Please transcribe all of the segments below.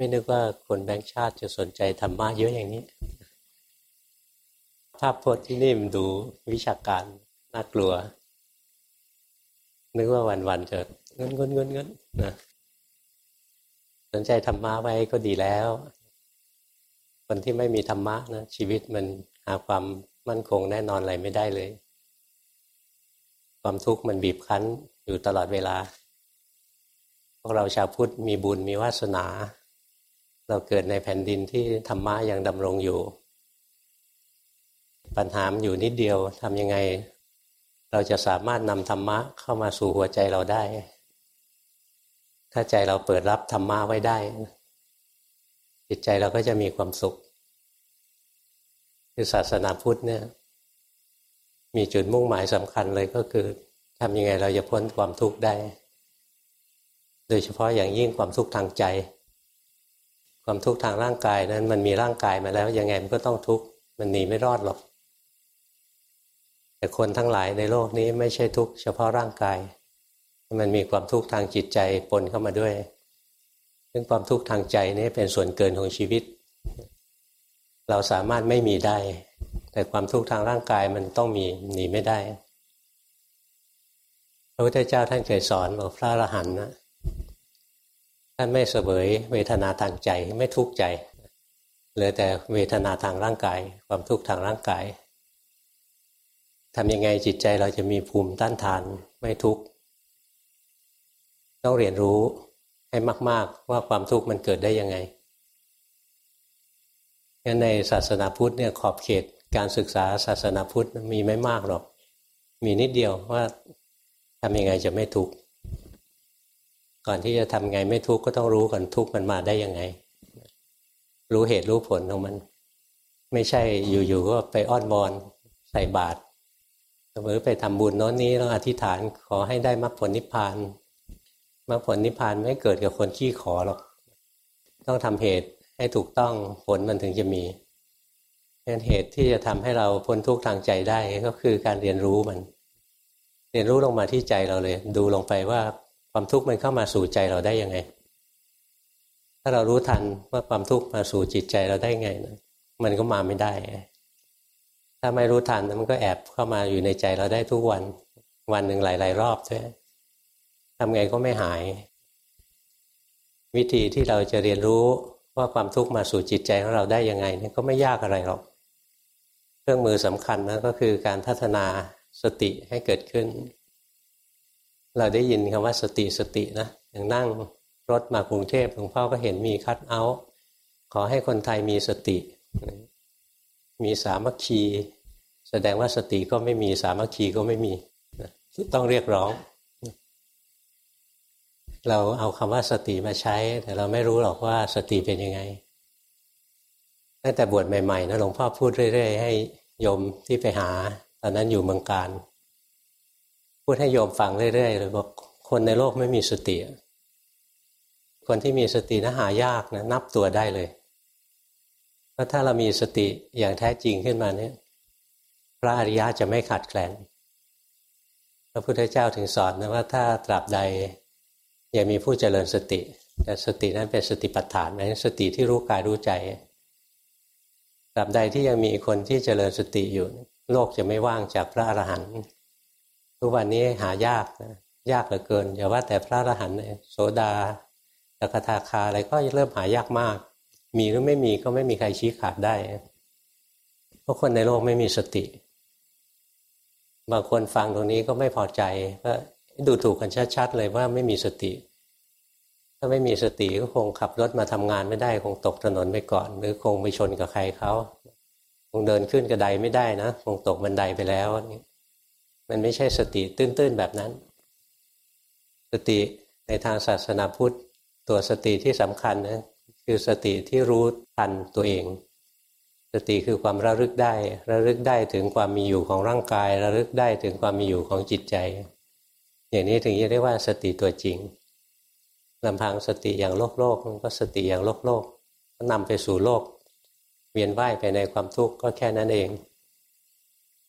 ไม่นึกว่าคนแบงค์ชาติจะสนใจธรรมะเยอะอย่างนี้ ภาพพจน์ที่นี่มันดูวิชาการน่ากลัว นึกว่าวันๆจะเงินเงินเงินเงินนะสนใจธรรมะไว้ก็ดีแล้ว คนที่ไม่มีธรรมะนะชีวิตมันหาความมั่นคงแน่นอนอะไรไม่ได้เลย ความทุกข์มันบีบคั้นอยู่ตลอดเวลา พวกเราชาวพุทธมีบุญมีวาสนา เราเกิดในแผ่นดินที่ธรรมะยังดำรงอยู่ ปัญหามอยู่นิดเดียวทำยังไง เราจะสามารถนำธรรมะเข้ามาสู่หัวใจเราได้ ถ้าใจเราเปิดรับธรรมะไว้ได้ จิตใจเราก็จะมีความสุข คือศาสนาพุทธเนี่ย มีจุดมุ่งหมายสำคัญเลยก็คือทำยังไงเราจะพ้นความทุกข์ได้ โดยเฉพาะอย่างยิ่งความทุกข์ทางใจ ความทุกข์ทางร่างกายนั้น มันมีร่างกายมาแล้ว ยังไงมันก็ต้องทุกข์มันหนีไม่รอดหรอก แต่คนทั้งหลายในโลกนี้ไม่ใช่ทุกข์เฉพาะร่างกาย มันมีความทุกข์ทางจิตใจปนเข้ามาด้วย ซึ่งความทุกข์ทางใจนี้เป็นส่วนเกินของชีวิต เราสามารถไม่มีได้ แต่ความทุกข์ทางร่างกายมันต้องมีหนีไม่ได้พระพุทธเจ้าท่านเคยสอนบอกพระอรหันต์นะ ท่านไม่เสวยเวทนาทางใจไม่ทุกข์ใจเหลือแต่เวทนาทางร่างกาย ความทุกข์ทางร่างกายทำยังไงจิตใจเราจะมีภูมิต้านทานไม่ทุกข์ต้องเรียนรู้ให้มาก ๆ ว่าความทุกข์มันเกิดได้ยังไงงั้นในศาสนาพุทธเนี่ยขอบเขตการศึกษาศาสนาพุทธมีไม่มากหรอก มีนิดเดียวว่าทำยังไงจะไม่ทุกข์ ก่อนที่จะทำไงไม่ทุกข์ก็ต้องรู้ก่อนทุกข์มันมาได้ยังไง รู้เหตุรู้ผลของมัน ไม่ใช่อยู่ๆก็ไปอ้อนบอนใส่บาตรหรือไปทำบุญโน้นนี้ต้องอธิษฐานขอให้ได้มรรคผลนิพพานมรรคผลนิพพานไม่เกิดกับคนขี้ขอหรอก ต้องทำเหตุให้ถูกต้องผลมันถึงจะมีเป็นเหตุที่จะทำให้เราพ้นทุกข์ทางใจได้ก็คือการเรียนรู้มัน เรียนรู้ลงมาที่ใจเราเลย ดูลงไปว่า ความทุกข์มันเข้ามาสู่ใจเราได้ยังไง ถ้าเรารู้ทันว่าความทุกข์มาสู่จิตใจเราได้ไงนะมันก็มาไม่ได้ ถ้าไม่รู้ทันมันก็แอบเข้ามาอยู่ในใจเราได้ทุกวัน วันหนึ่งหลาย ๆ รอบใช่ทำไงก็ไม่หาย วิธีที่เราจะเรียนรู้ว่าความทุกข์มาสู่จิตใจของเราได้ยังไงนี่ก็ไม่ยากอะไรหรอก เครื่องมือสำคัญนะก็คือการพัฒนาสติให้เกิดขึ้น เราได้ยินคำว่าสติสตินะอย่างนั่งรถมากรุงเทพหลวงพ่อก็เห็นมีคัดเอาท์ขอให้คนไทยมีสติ มีสามัคคี แสดงว่าสติก็ไม่มีสามัคคีก็ไม่มีต้องเรียกร้อง เราเอาคำว่าสติมาใช้ แต่เราไม่รู้หรอกว่าสติเป็นยังไงตั้งแต่บวชใหม่ๆนะหลวงพ่อพูดเรื่อยๆให้โยมที่ไปหา ตอนนั้นอยู่เมืองการ พูดให้โยมฟังเรื่อยๆเลยบอกคนในโลกไม่มีสติ คนที่มีสตินะหายากนะนับตัวได้เลยเพราะถ้าเรามีสติอย่างแท้จริงขึ้นมาเนี่ย พระอริยะจะไม่ขาดแคลนพระพุทธเจ้าถึงสอนนะว่าถ้าตราบใดยังมีผู้เจริญสติ แต่สตินั้นเป็นสติปัฏฐานหมายถึงสติที่รู้กายรู้ใจตราบใดที่ยังมีคนที่เจริญสติอยู่ โลกจะไม่ว่างจากพระอรหันต์ ทุกวันนี้หายากนะยากเหลือเกินอย่าว่าแต่พระอรหันต์โสดาตกทาคาอะไรก็เริ่มหายากมาก มีหรือไม่มีก็ไม่มีใครชี้ขาดได้ เพราะคนในโลกไม่มีสติ บางคนฟังตรงนี้ก็ไม่พอใจว่าดูถูกกันชัดๆเลยว่าไม่มีสติ ถ้าไม่มีสติก็คงขับรถมาทำงานไม่ได้คงตกถนนไปก่อน หรือคงไปชนกับใครเขาคงเดินขึ้นกระไดไม่ได้นะ คงตกบันไดไปแล้วนี่ มันไม่ใช่สติตื้นๆแบบนั้น สติในทางศาสนาพุทธ ตัวสติที่สำคัญนะคือสติที่รู้ทันตัวเอง สติคือความระลึกได้ ระลึกได้ถึงความมีอยู่ของร่างกาย ระลึกได้ถึงความมีอยู่ของจิตใจ อย่างนี้ถึงจะเรียกว่าสติตัวจริงลำพังสติอย่างโลกโลกก็สติอย่างโลกโลกก็นำไปสู่โลก เวียนว่ายไปในความทุกข์ก็แค่นั้นเอง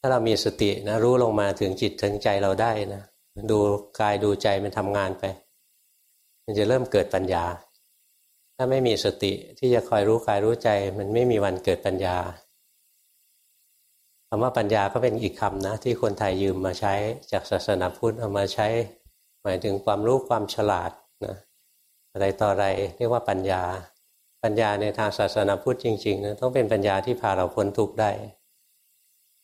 ถ้าเรามีสตินะรู้ลงมาถึงจิตถึงใจเราได้นะดูกายดูใจมันทำงานไป มันจะเริ่มเกิดปัญญา ถ้าไม่มีสติที่จะคอยรู้กายรู้ใจ มันไม่มีวันเกิดปัญญาคำว่าปัญญาก็เป็นอีกคำนะ ที่คนไทยยืมมาใช้จากศาสนาพุทธเอามาใช้ หมายถึงความรู้ความฉลาดนะอะไรต่ออะไรเรียกว่าปัญญา ปัญญาในทางศาสนาพุทธจริงๆนะต้องเป็นปัญญาที่พาเราพ้นทุกข์ได้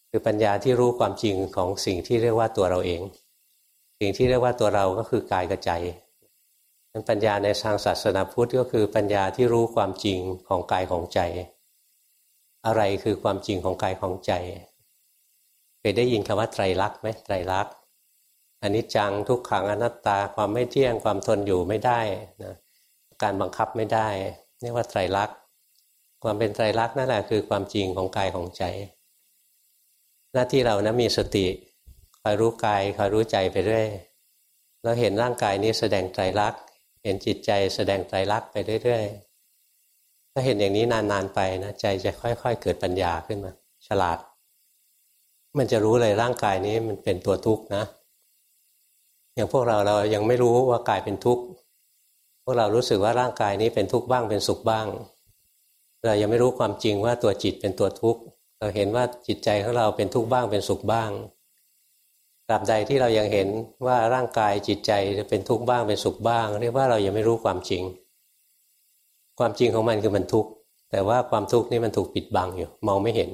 คือปัญญาที่รู้ความจริงของสิ่งที่เรียกว่าตัวเราเอง สิ่งที่เรียกว่าตัวเราก็คือกายกับใจนั้นปัญญาในทางศาสนาพุทธก็คือปัญญาที่รู้ความจริงของกายของใจ อะไรคือความจริงของกายของใจเคยได้ยินคำว่าไตรลักษณ์ไหมไตรลักษณ์อนิจจังทุกขังอนัตตาความไม่เที่ยงความทนอยู่ไม่ได้นะการบังคับไม่ได้เรียกว่าไตรลักษณ์ความเป็นไตรลักษณ์นั่นแหละคือความจริงของกายของใจ หน้าที่เรานะมีสติคอยรู้กายคอยรู้ใจไปเรื่อยเราเห็นร่างกายนี้แสดงไตรลักเห็นจิตใจแสดงไตรลักไปเรื่อยๆถ้าเห็นอย่างนี้นานๆไปนะใจจะค่อย ๆ เกิดปัญญาขึ้นมา ฉลาด มันจะรู้เลยร่างกายนี้มันเป็นตัวทุกข์นะ อย่างพวกเราเรายังไม่รู้ว่ากายเป็นทุกข์พวกเรารู้สึกว่าร่างกายนี้เป็นทุกข์บ้างเป็นสุขบ้าง เรายังไม่รู้ความจริงว่าตัวจิตเป็นตัวทุกข์ เราเห็นว่าจิตใจของเราเป็นทุกข์บ้างเป็นสุขบ้างตราบใดที่เรายังเห็นว่าร่างกายจิตใจจะเป็นทุกข์บ้างเป็นสุขบ้าง เรียกว่าเรายังไม่รู้ความจริง ความจริงของมันคือมันทุกข์แต่ว่าความทุกข์นี่มันถูกปิดบังอยู่มองไม่เห็น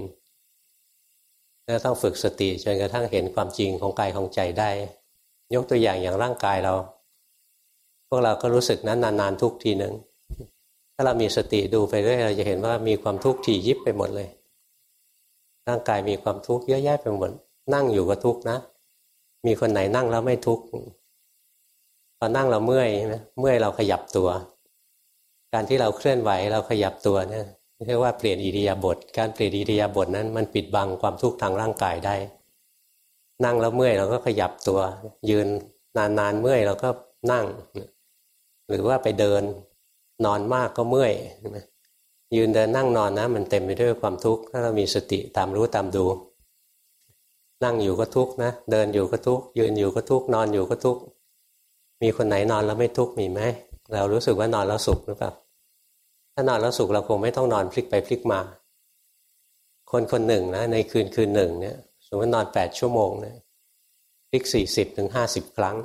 แล้วต้องฝึกสติจนกระทั่งเห็นความจริงของกายของใจได้ ยกตัวอย่างอย่างร่างกายเรา พวกเราก็รู้สึกนั้นนานๆทุกทีหนึ่งถ้าเรามีสติดูไปเรื่อยเราจะเห็นว่ามีความทุกข์ถี่ยิบไปหมดเลย ร่างกายมีความทุกข์เยอะแยะไปหมดนั่งอยู่ก็ทุกข์นะ มีคนไหนนั่งแล้วไม่ทุกข์พอนั่งเราเมื่อยนะเมื่อยเราขยับตัว การที่เราเคลื่อนไหวเราขยับตัวเนี่ยเรียกว่าเปลี่ยนอิริยาบถการเปลี่ยนอิริยาบถนั้นมันปิดบังความทุกข์ทางร่างกายได้ นั่งแล้วเมื่อยเราก็ขยับตัว ยืนนานๆเมื่อยเราก็นั่ง หรือว่าไปเดินนอนมากก็เมื่อยใช่ไหม ยืนเดินนั่งนอนนะ มันเต็มไปด้วยความทุกข์ถ้าเรามีสติตามรู้ตามดู นั่งอยู่ก็ทุกข์นะ เดินอยู่ก็ทุกข์ยืนอยู่ก็ทุกข์นอนอยู่ก็ทุกข์มีคนไหนนอนแล้วไม่ทุกข์มีไหมเรารู้สึกว่านอนแล้วสุขหรือเปล่าถ้านอนแล้วสุขเราคงไม่ต้องนอนพลิกไปพลิกมา คนคนหนึ่งนะ ในคืนคืนหนึ่งเนี่ยสมมตินอนแปดชั่วโมงเนะพลิกสี่สิบถึงห้าสิบครั้ง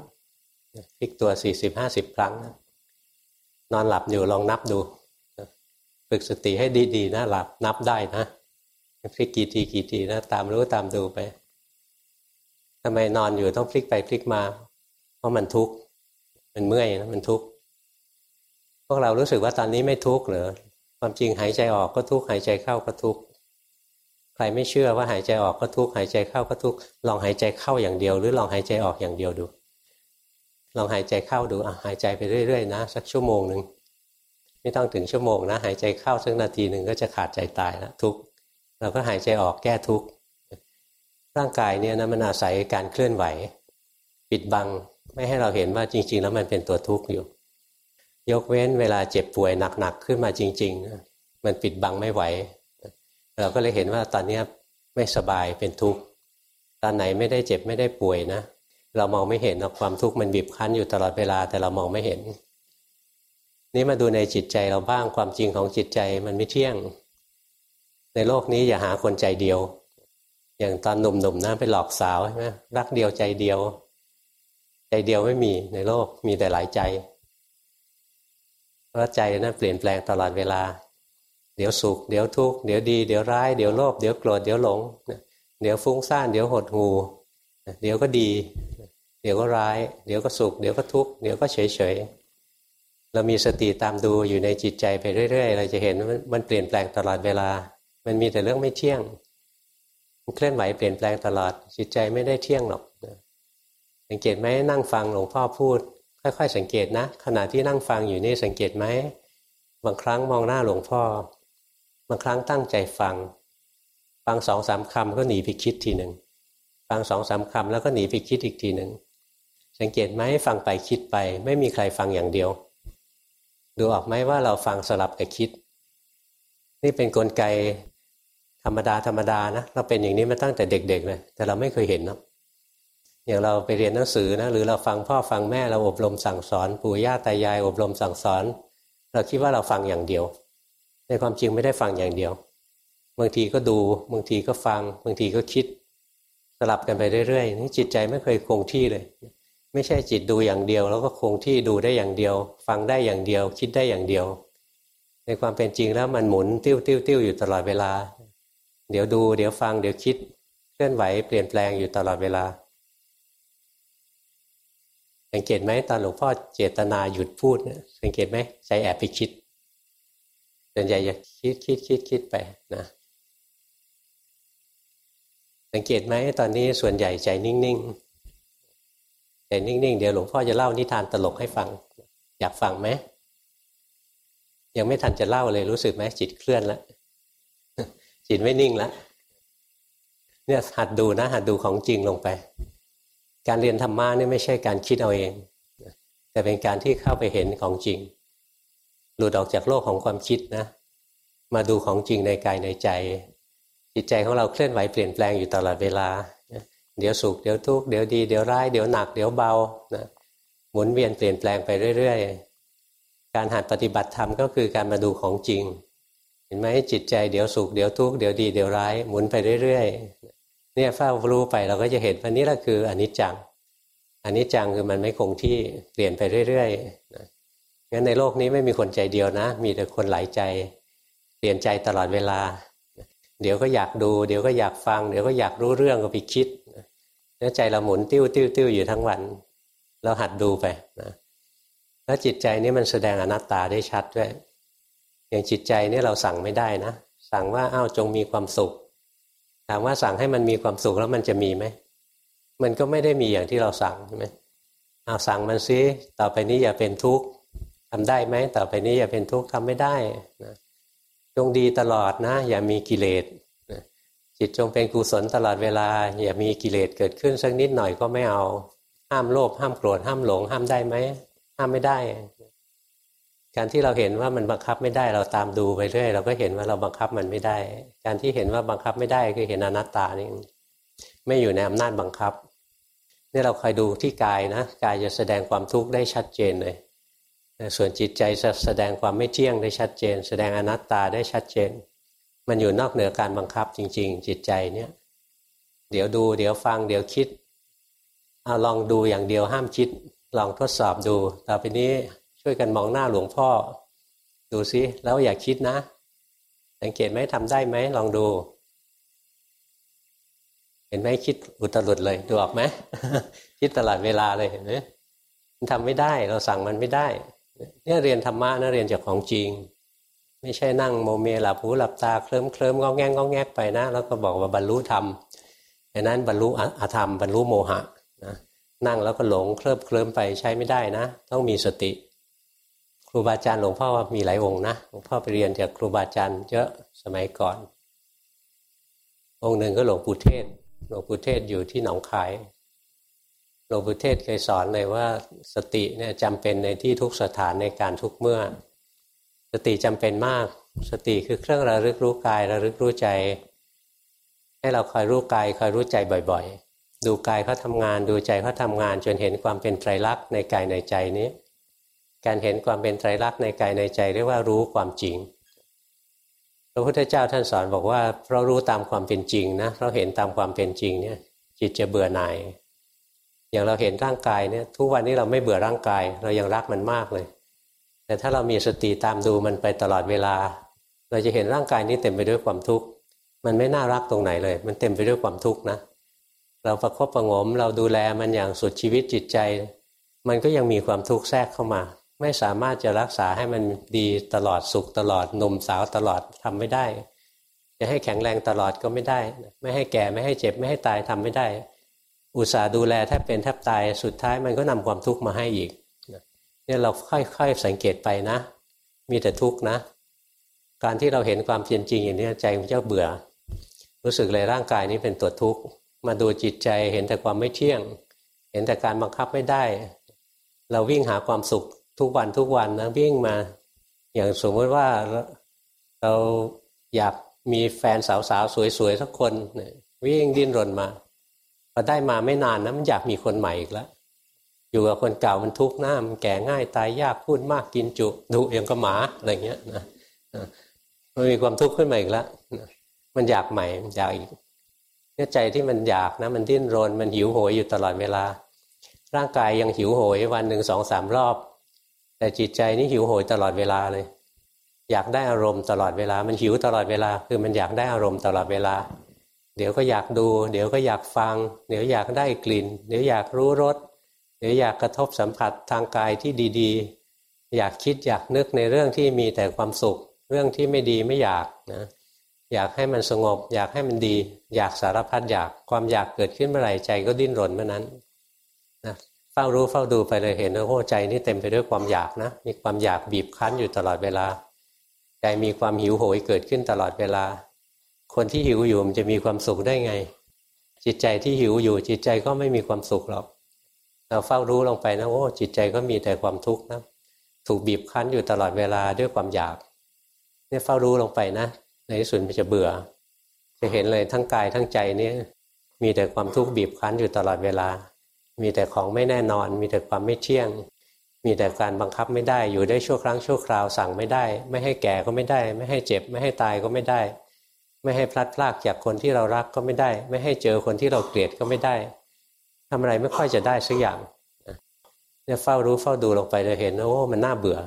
พลิกตัวสี่สิบห้าสิบครั้ง นอนหลับอยู่ลองนับดู ฝึกสติให้ดีๆนะหลับนับได้นะพลิกกี่ทีกี่ทีนะตามรู้ตามดูไปทำไมนอนอยู่ต้องพลิกไปพลิกมา เพราะมันทุกข์มันเมื่อยนะมันทุกข์พวกเรารู้สึกว่าตอนนี้ไม่ทุกข์หรือความจริงหายใจออกก็ทุกข์หายใจเข้าก็ทุกข์ใครไม่เชื่อว่าหายใจออกก็ทุกข์หายใจเข้าก็ทุกข์ลองหายใจเข้าอย่างเดียว หรือลองหายใจออกอย่างเดียวดู ลองหายใจเข้าดูอะหายใจไปเรื่อยๆนะ สักชั่วโมงหนึ่ง ไม่ต้องถึงชั่วโมงนะหายใจเข้าสักนาทีหนึ่งก็จะขาดใจตายแล้วทุกเราก็หายใจออกแก้ทุกข์ร่างกายเนี่ยนะมันอาศัยการเคลื่อนไหว ปิดบังไม่ให้เราเห็นว่าจริง ๆ แล้วมันเป็นตัวทุกข์อยู่ ยกเว้นเวลาเจ็บป่วยหนักๆขึ้นมาจริงๆมันปิดบังไม่ไหว เราก็เลยเห็นว่าตอนนี้ไม่สบายเป็นทุกข์ตอนไหนไม่ได้เจ็บไม่ได้ป่วยนะ เรามองไม่เห็นความทุกข์มันบีบคั้นอยู่ตลอดเวลาแต่เรามองไม่เห็น นี่มาดูในจิตใจเราบ้างความจริงของจิตใจมันไม่เที่ยง ในโลกนี้อย่าหาคนใจเดียว อย่างตอนหนุ่มๆนะไปหลอกสาวใช่ไหมรักเดียวใจเดียว ใจเดียวไม่มีในโลกมีแต่หลายใจ เพราะใจนะั้นเปลี่ยนแปลงตลอดเวลา เดี๋ยวสุขเดี๋ยวทุกข์เดี๋ยวดีเดี๋ยวร้ายเดี๋ยวโลภเดี๋ยวโกรธเดี๋ยวหลง เดี๋ยวฟุ้งซ่านเดี๋ยวหดหูเดี๋ยวก็ดี เดี๋ยวก็ร้าย เดี๋ยวก็สุขเดี๋ยวก็ทุกข์เดี๋ยวก็เฉยเฉย เรามีสติตามดูอยู่ในจิตใจไปเรื่อย ๆ เราจะเห็นมันเปลี่ยนแปลงตลอดเวลา มันมีแต่เรื่องไม่เที่ยง มันเคลื่อนไหวเปลี่ยนแปลงตลอด จิตใจไม่ได้เที่ยงหรอกสังเกตไหมนั่งฟังหลวงพ่อพูด ค่อยๆ สังเกตนะ ขณะที่นั่งฟังอยู่นี่สังเกตไหมบางครั้งมองหน้าหลวงพ่อบางครั้งตั้งใจฟัง ฟังสองสามคำก็หนีไปคิดทีหนึ่งฟังสองสามคำแล้วก็หนีไปคิดอีกทีหนึ่งสังเกตไหมฟังไปคิดไป ไม่มีใครฟังอย่างเดียว ดูออกไหมว่าเราฟังสลับกับคิด นี่เป็นนกลไกธรรมดาธรรมดานะเราเป็นอย่างนี้มาตั้งแต่เด็กๆเลยแต่เราไม่เคยเห็นเนาะอย่างเราไปเรียนหนังสือนะหรือเราฟังพ่อฟังแม่เราอบรมสั่งสอน ปู่ย่าตายาย อบรมสั่งสอน เราคิดว่าเราฟังอย่างเดียว ในความจริงไม่ได้ฟังอย่างเดียว บางทีก็ดูบางทีก็ฟัง บางทีก็คิด สลับกันไปเรื่อยๆนี่จิตใจไม่เคยคงที่เลย ไม่ใช่จิตดูอย่างเดียว แล้วก็คงที่ดูได้อย่างเดียว ฟังได้อย่างเดียว คิดได้อย่างเดียว ในความเป็นจริงแล้วมันหมุนติ้วติ้วติ้วอยู่ตลอดเวลา เดี๋ยวดู เดี๋ยวฟังเดี๋ยวคิดเคลื่อนไหวเปลี่ยนแปลงอยู่ตลอดเวลาสังเกตไหมตอนหลวงพ่อเจตนาหยุดพูดสังเกตไหมใจแอบไปคิดส่วนใหญ่จะคิดคิดคิดคิดไปนะสังเกตไหมตอนนี้ส่วนใหญ่ใจนิ่งๆ ใจนิ่งๆ เดี๋ยวหลวงพ่อจะเล่านิทานตลกให้ฟัง อยากฟังไหม ยังไม่ทันจะเล่าเลยรู้สึกไหมจิตเคลื่อนแล้วจิตไม่นิ่งแล้วเนี่ยหัดดูนะ หัดดูของจริงลงไป การเรียนธรรมะนี่ไม่ใช่การคิดเอาเอง แต่เป็นการที่เข้าไปเห็นของจริงหลุดออกจากโลกของความคิดนะ มาดูของจริงในกายในใจ จิตใจของเราเคลื่อนไหวเปลี่ยนแปลงอยู่ตลอดเวลา เดี๋ยวสุขเดี๋ยวทุกข์เดี๋ยวดีเดี๋ยวร้ายเดี๋ยวหนักเดี๋ยวเบานะหมุนเวียนเปลี่ยนแปลงไปเรื่อย ๆ การหัดปฏิบัติธรรมก็คือการมาดูของจริง เห็นไหมจิตใจเดี๋ยวสุขเดี๋ยวทุกข์เดี๋ยวดีเดี๋ยวร้ายหมุนไปเรื่อยๆเนี่ยเฝ้ารู้ไปเราก็จะเห็นว่านี่แหละคืออนิจจังอนิจจังคือมันไม่คงที่เปลี่ยนไปเรื่อยๆนะงั้นในโลกนี้ไม่มีคนใจเดียวนะ มีแต่คนหลายใจ เปลี่ยนใจตลอดเวลา เดี๋ยวก็อยากดู เดี๋ยวก็อยากฟัง เดี๋ยวก็อยากรู้เรื่องก็ไปคิด แล้วใจเราหมุนติ้วติ้วติ้วอยู่ทั้งวัน เราหัดดูไปนะแล้วจิตใจนี้มันแสดงอนัตตาได้ชัดด้วย อย่างจิตใจนี่เราสั่งไม่ได้นะสั่งว่าอ้าวจงมีความสุข ถามว่าสั่งให้มันมีความสุขแล้วมันจะมีไหมมันก็ไม่ได้มีอย่างที่เราสั่งใช่ไหมเอาสั่งมันซิต่อไปนี้อย่าเป็นทุกข์ทำได้ไหมต่อไปนี้อย่าเป็นทุกข์ทำไม่ได้นะจงดีตลอดนะ อย่ามีกิเลส จิตจงเป็นกุศลตลอดเวลา อย่ามีกิเลสเกิดขึ้นสักนิดหน่อยก็ไม่เอา ห้ามโลภห้ามโกรธห้ามหลง ห้ามได้ไหมห้ามไม่ได้ การที่เราเห็นว่ามันบังคับไม่ได้เราตามดูไปเรื่อยเราก็เห็นว่าเราบังคับมันไม่ได้ การที่เห็นว่าบังคับไม่ได้คือเห็นอนัตตานี่ไม่อยู่ในอำนาจบังคับนี่เราคอยดูที่กายนะกายจะแสดงความทุกข์ได้ชัดเจนเลยส่วนจิตใจจะแสดงความไม่เที่ยงได้ชัดเจน แสดงอนัตตาได้ชัดเจน มันอยู่นอกเหนือการบังคับจริง ๆ จิตใจเนี่ย เดี๋ยวดู เดี๋ยวฟังเดี๋ยวคิดเอาลองดูอย่างเดียวห้ามคิด ลองทดสอบดูต่อไปนี้ช่วยกันมองหน้าหลวงพ่อ ดูซิแล้วอย่าคิดนะ สังเกตไหมทำได้ไหมลองดู เห็นไหมคิดอุตรุดเลยดูออกไหมคิดตลอดเวลาเลยเห็นไหมมันทำไม่ได้เราสั่งมันไม่ได้ เนี่ยเรียนธรรมะนะเรียนจากของจริง ไม่ใช่นั่งโมเมหลับหูหลับตาเคลิ้มเคลิ้มงอแงงงอแงกไปนะ แล้วก็บอกว่าบรรลุธรรมดังนั้นบรรลุอธรรมบรรลุโมหะนะนั่งแล้วก็หลงเคลิ้มเคลิ้มไปใช้ไม่ได้นะ ต้องมีสติ ครูบาอาจารย์หลวงพ่อมีหลายองค์นะหลวงพ่อไปเรียนจากครูบาอาจารย์เยอะสมัยก่อน องค์หนึ่งก็หลวงปู่เทศหลวงปู่เทศอยู่ที่หนองคายหลวงปู่เทศเคยสอนเลยว่าสติเนี่ยจำเป็นในที่ทุกสถานในการทุกเมื่อ สติจำเป็นมาก สติคือเครื่องระลึกรู้กายระลึกรู้ใจ ให้เราคอยรู้กายคอยรู้ใจบ่อย ๆ ดูกายเขาทางานดูใจเขาทางาน จนเห็นความเป็นไตรลักษณ์ในกายในใจนี้ การเห็นความเป็นไตรลักษณ์ในกายในใจเรียกว่ารู้ความจริงพระพุทธเจ้าท่านสอนบอกว่าเรารู้ตามความเป็นจริงนะเราเห็นตามความเป็นจริงเนี่ยจิตจะเบื่อหน่ายอย่างเราเห็นร่างกายเนี่ยทุกวันนี้เราไม่เบื่อร่างกาย เรายังรักมันมากเลย แต่ถ้าเรามีสติตามดูมันไปตลอดเวลา เราจะเห็นร่างกายนี้เต็มไปด้วยความทุกข์ มันไม่น่ารักตรงไหนเลย มันเต็มไปด้วยความทุกข์นะ เราประคบประงม เราดูแลมันอย่างสุดชีวิตจิตใจ มันก็ยังมีความทุกข์แทรกเข้ามา ไม่สามารถจะรักษาให้มันดีตลอดสุขตลอดหนุ่มสาวตลอดทำไม่ได้ จะให้แข็งแรงตลอดก็ไม่ได้ ไม่ให้แก่ไม่ให้เจ็บไม่ให้ตายทำไม่ได้ อุตส่าห์ดูแลแทบเป็นแทบตาย สุดท้ายมันก็นำความทุกข์มาให้อีก เนี่ยเราค่อย ๆ สังเกตไปนะ มีแต่ทุกข์นะ การที่เราเห็นความจริงจริงอย่างนี้ใจมันจะเบื่อ รู้สึกเลยร่างกายนี้เป็นตัวทุกข์มาดูจิตใจเห็นแต่ความไม่เที่ยง เห็นแต่การบังคับไม่ได้ เราวิ่งหาความสุขทุกวันทุกวันนะวิ่งมา อย่างสมมติว่าเราอยากมีแฟนสาวๆสวยๆสักคนวิ่งดิ้นรนมาพอได้มาไม่นานนะมันอยากมีคนใหม่อีกแล้ว อยู่กับคนเก่ามันทุกข์หน้ามันแก่ง่ายตายยากพูดมากกินจุดุอย่างกับหมาอะไรเงี้ยนะมันมีความทุกข์ขึ้นมาอีกแล้วมันอยากใหม่มันอยากอีกเนี่ยใจที่มันอยากนะ มันดิ้นรนมันหิวโหยอยู่ตลอดเวลา ร่างกายยังหิวโหยวันหนึ่งสองสามรอบ แต่จิตใจนี่หิวโหยตลอดเวลาเลย อยากได้อารมณ์ตลอดเวลา มันหิวตลอดเวลา คือมันอยากได้อารมณ์ตลอดเวลา เดี๋ยวก็อยากดู เดี๋ยวก็อยากฟัง เดี๋ยวอยากได้กลิ่น เดี๋ยวอยากรู้รส เดี๋ยวอยากกระทบสัมผัสทางกายที่ดีๆ อยากคิดอยากนึกในเรื่องที่มีแต่ความสุข เรื่องที่ไม่ดีไม่อยากนะอยากให้มันสงบ อยากให้มันดี อยากสารพัดอยากความอยากเกิดขึ้นเมื่อไหร่ใจก็ดิ้นรนเมื่อนั้นนะเฝ้ารู้เฝ้าดูไปเลยเห็นว่าโอ้ใจนี่เต็มไปด้วยความอยากนะมีความอยากบีบคั้นอยู่ตลอดเวลา ใจมีความหิวโหยเกิดขึ้นตลอดเวลา คนที่หิวอยู่มันจะมีความสุขได้ไง จิตใจที่หิวอยู่จิตใจก็ไม่มีความสุขหรอก เราเฝ้ารู้ลงไปนะโอ้จิตใจก็มีแต่ความทุกข์นะถูกบีบคั้นอยู่ตลอดเวลาด้วยความอยากเนี่ยเฝ้ารู้ลงไปนะ ในที่สุดมันจะเบื่อ จะเห็นเลยทั้งกายทั้งใจนี่มีแต่ความทุกข์บีบคั้นอยู่ตลอดเวลา มีแต่ของไม่แน่นอน มีแต่ความไม่เที่ยง มีแต่การบังคับไม่ได้อยู่ได้ชั่วครั้งชั่วคราวสั่งไม่ได้ ไม่ให้แก่ก็ไม่ได้ ไม่ให้เจ็บ ไม่ให้ตายก็ไม่ได้ ไม่ให้พลัดพรากจากคนที่เรารักก็ไม่ได้ ไม่ให้เจอคนที่เราเกลียดก็ไม่ได้ ทำอะไรไม่ค่อยจะได้สักอย่างเนี่ยเฝ้ารู้เฝ้าดูลงไปเราเห็นโอ้มันน่าเบื่อ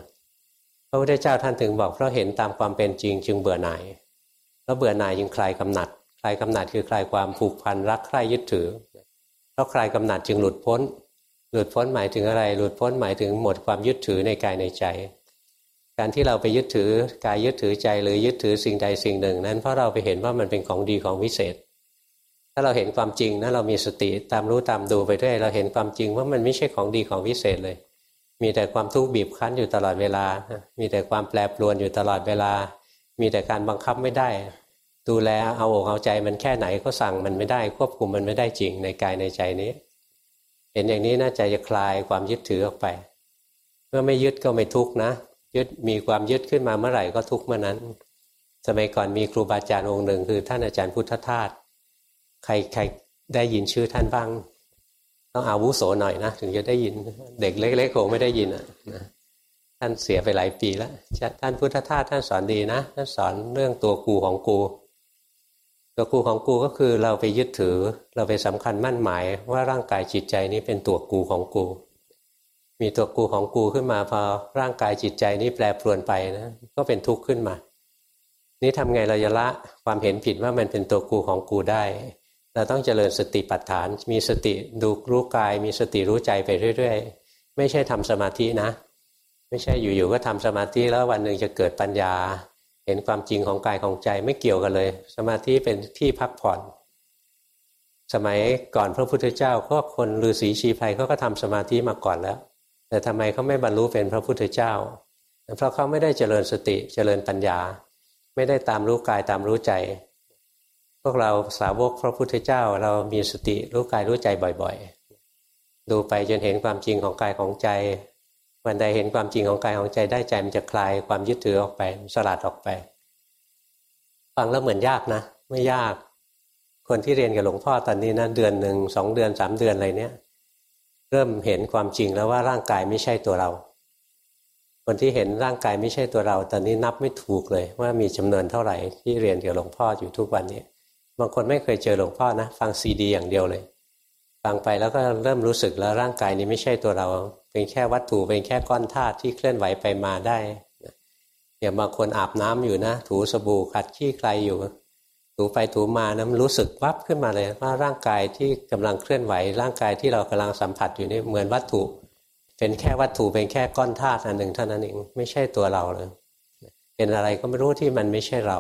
พระพุทธเจ้าท่านถึงบอกเพราะเห็นตามความเป็นจริงจึงเบื่อหน่ายแล้วเบื่อหน่ายจึงคลายกำหนัด คลายกำหนัดคือคลายความผูกพันรักใคร่ยึดถือเพราะคลายกำหนัดจึงหลุดพ้น หลุดพ้นหมายถึงอะไร หลุดพ้นหมายถึงหมดความยึดถือในกายในใจ การที่เราไปยึดถือกายยึดถือใจหรือยึดถือสิ่งใดสิ่งหนึ่ง นั้นเพราะเราไปเห็นว่ามันเป็นของดีของวิเศษ ถ้าเราเห็นความจริงนะเรามีสติตามรู้ตามดูไปด้วยเราเห็นความจริงว่ามันไม่ใช่ของดีของวิเศษเลย มีแต่ความทุกข์บีบคั้นอยู่ตลอดเวลา มีแต่ความแปรปรวนอยู่ตลอดเวลา มีแต่การบังคับไม่ได้ ดูแลเอาอกเอาใจมันแค่ไหนก็สั่งมันไม่ได้ ควบคุมมันไม่ได้จริงในกายในใจนี้ เห็นอย่างนี้น่าใจจะคลายความยึดถือออกไป เมื่อไม่ยึดก็ไม่ทุกข์นะ ยึดมีความยึดขึ้นมาเมื่อไหร่ก็ทุกข์เมื่อนั้น สมัยก่อนมีครูบาอาจารย์องค์หนึ่งคือท่านอาจารย์พุทธทาส ใครใครได้ยินชื่อท่านบ้าง ต้องอาวุโสหน่อยนะถึงจะได้ยินเด็กเล็กๆคงไม่ได้ยินอะนะท่านเสียไปหลายปีแล้วท่านพุทธทาสท่านสอนดีนะท่านสอนเรื่องตัวกูของกู ตัวกูของกูก็คือเราไปยึดถือ เราไปสำคัญมั่นหมายว่าร่างกายจิตใจนี้เป็นตัวกูของกู มีตัวกูของกูขึ้นมาพอร่างกายจิตใจนี้แปรปรวนไปนะก็เป็นทุกข์ขึ้นมา นี่ทำไงเราจะละความเห็นผิดว่ามันเป็นตัวกูของกูได้ เราต้องเจริญสติปัฏฐาน มีสติดูรู้กาย มีสติรู้ใจไปเรื่อย ๆ ไม่ใช่ทำสมาธินะ ไม่ใช่อยู่ๆก็ทำสมาธิแล้ววันหนึ่งจะเกิดปัญญา เห็นความจริงของกายของใจไม่เกี่ยวกันเลย สมาธิเป็นที่พักผ่อน สมัยก่อนพระพุทธเจ้าก็คนฤาษีชีไพรเขาก็ทำสมาธิมาก่อนแล้ว แต่ทำไมเขาไม่บรรลุเป็นพระพุทธเจ้า เพราะเขาไม่ได้เจริญสติเจริญปัญญา ไม่ได้ตามรู้กายตามรู้ใจ พวกเราสาวกพระพุทธเจ้าเรามีสติรู้กายรู้ใจบ่อย ๆ ดูไปจนเห็นความจริงของกายของใจ วันใดเห็นความจริงของกายของใจได้ใจมันจะคลายความยึดถือออกไปสลัดออกไป ฟังแล้วเหมือนยากนะ ไม่ยาก คนที่เรียนกับหลวงพ่อตอนนี้นะเดือนหนึ่งสองเดือนสามเดือนอะไรเนี้ยเริ่มเห็นความจริงแล้วว่าร่างกายไม่ใช่ตัวเรา คนที่เห็นร่างกายไม่ใช่ตัวเรา ตอนนี้นับไม่ถูกเลย ว่ามีจำนวนเท่าไหร่ที่เรียนกับหลวงพ่ออยู่ทุกวันนี้ บางคนไม่เคยเจอหลวงพ่อนะ ฟังซีดี อย่างเดียวเลย ฟังไปแล้วก็เริ่มรู้สึกแล้วร่างกายนี้ไม่ใช่ตัวเรา เป็นแค่วัตถุเป็นแค่ก้อนธาตุที่เคลื่อนไหวไปมาได้อย่างบางคนอาบน้ำอยู่นะ ถูสบู่ขัดขี้ใครอยู่ ถูไปถูมานะมันรู้สึกวับขึ้นมาเลยว่าร่างกายที่กำลังเคลื่อนไหว ร่างกายที่เรากำลังสัมผัสอยู่นี่เหมือนวัตถุ เป็นแค่วัตถุเป็นแค่ก้อนธาตุอันหนึ่งเท่านั้นเองไม่ใช่ตัวเราเลยเป็นอะไรก็ไม่รู้ที่มันไม่ใช่เรา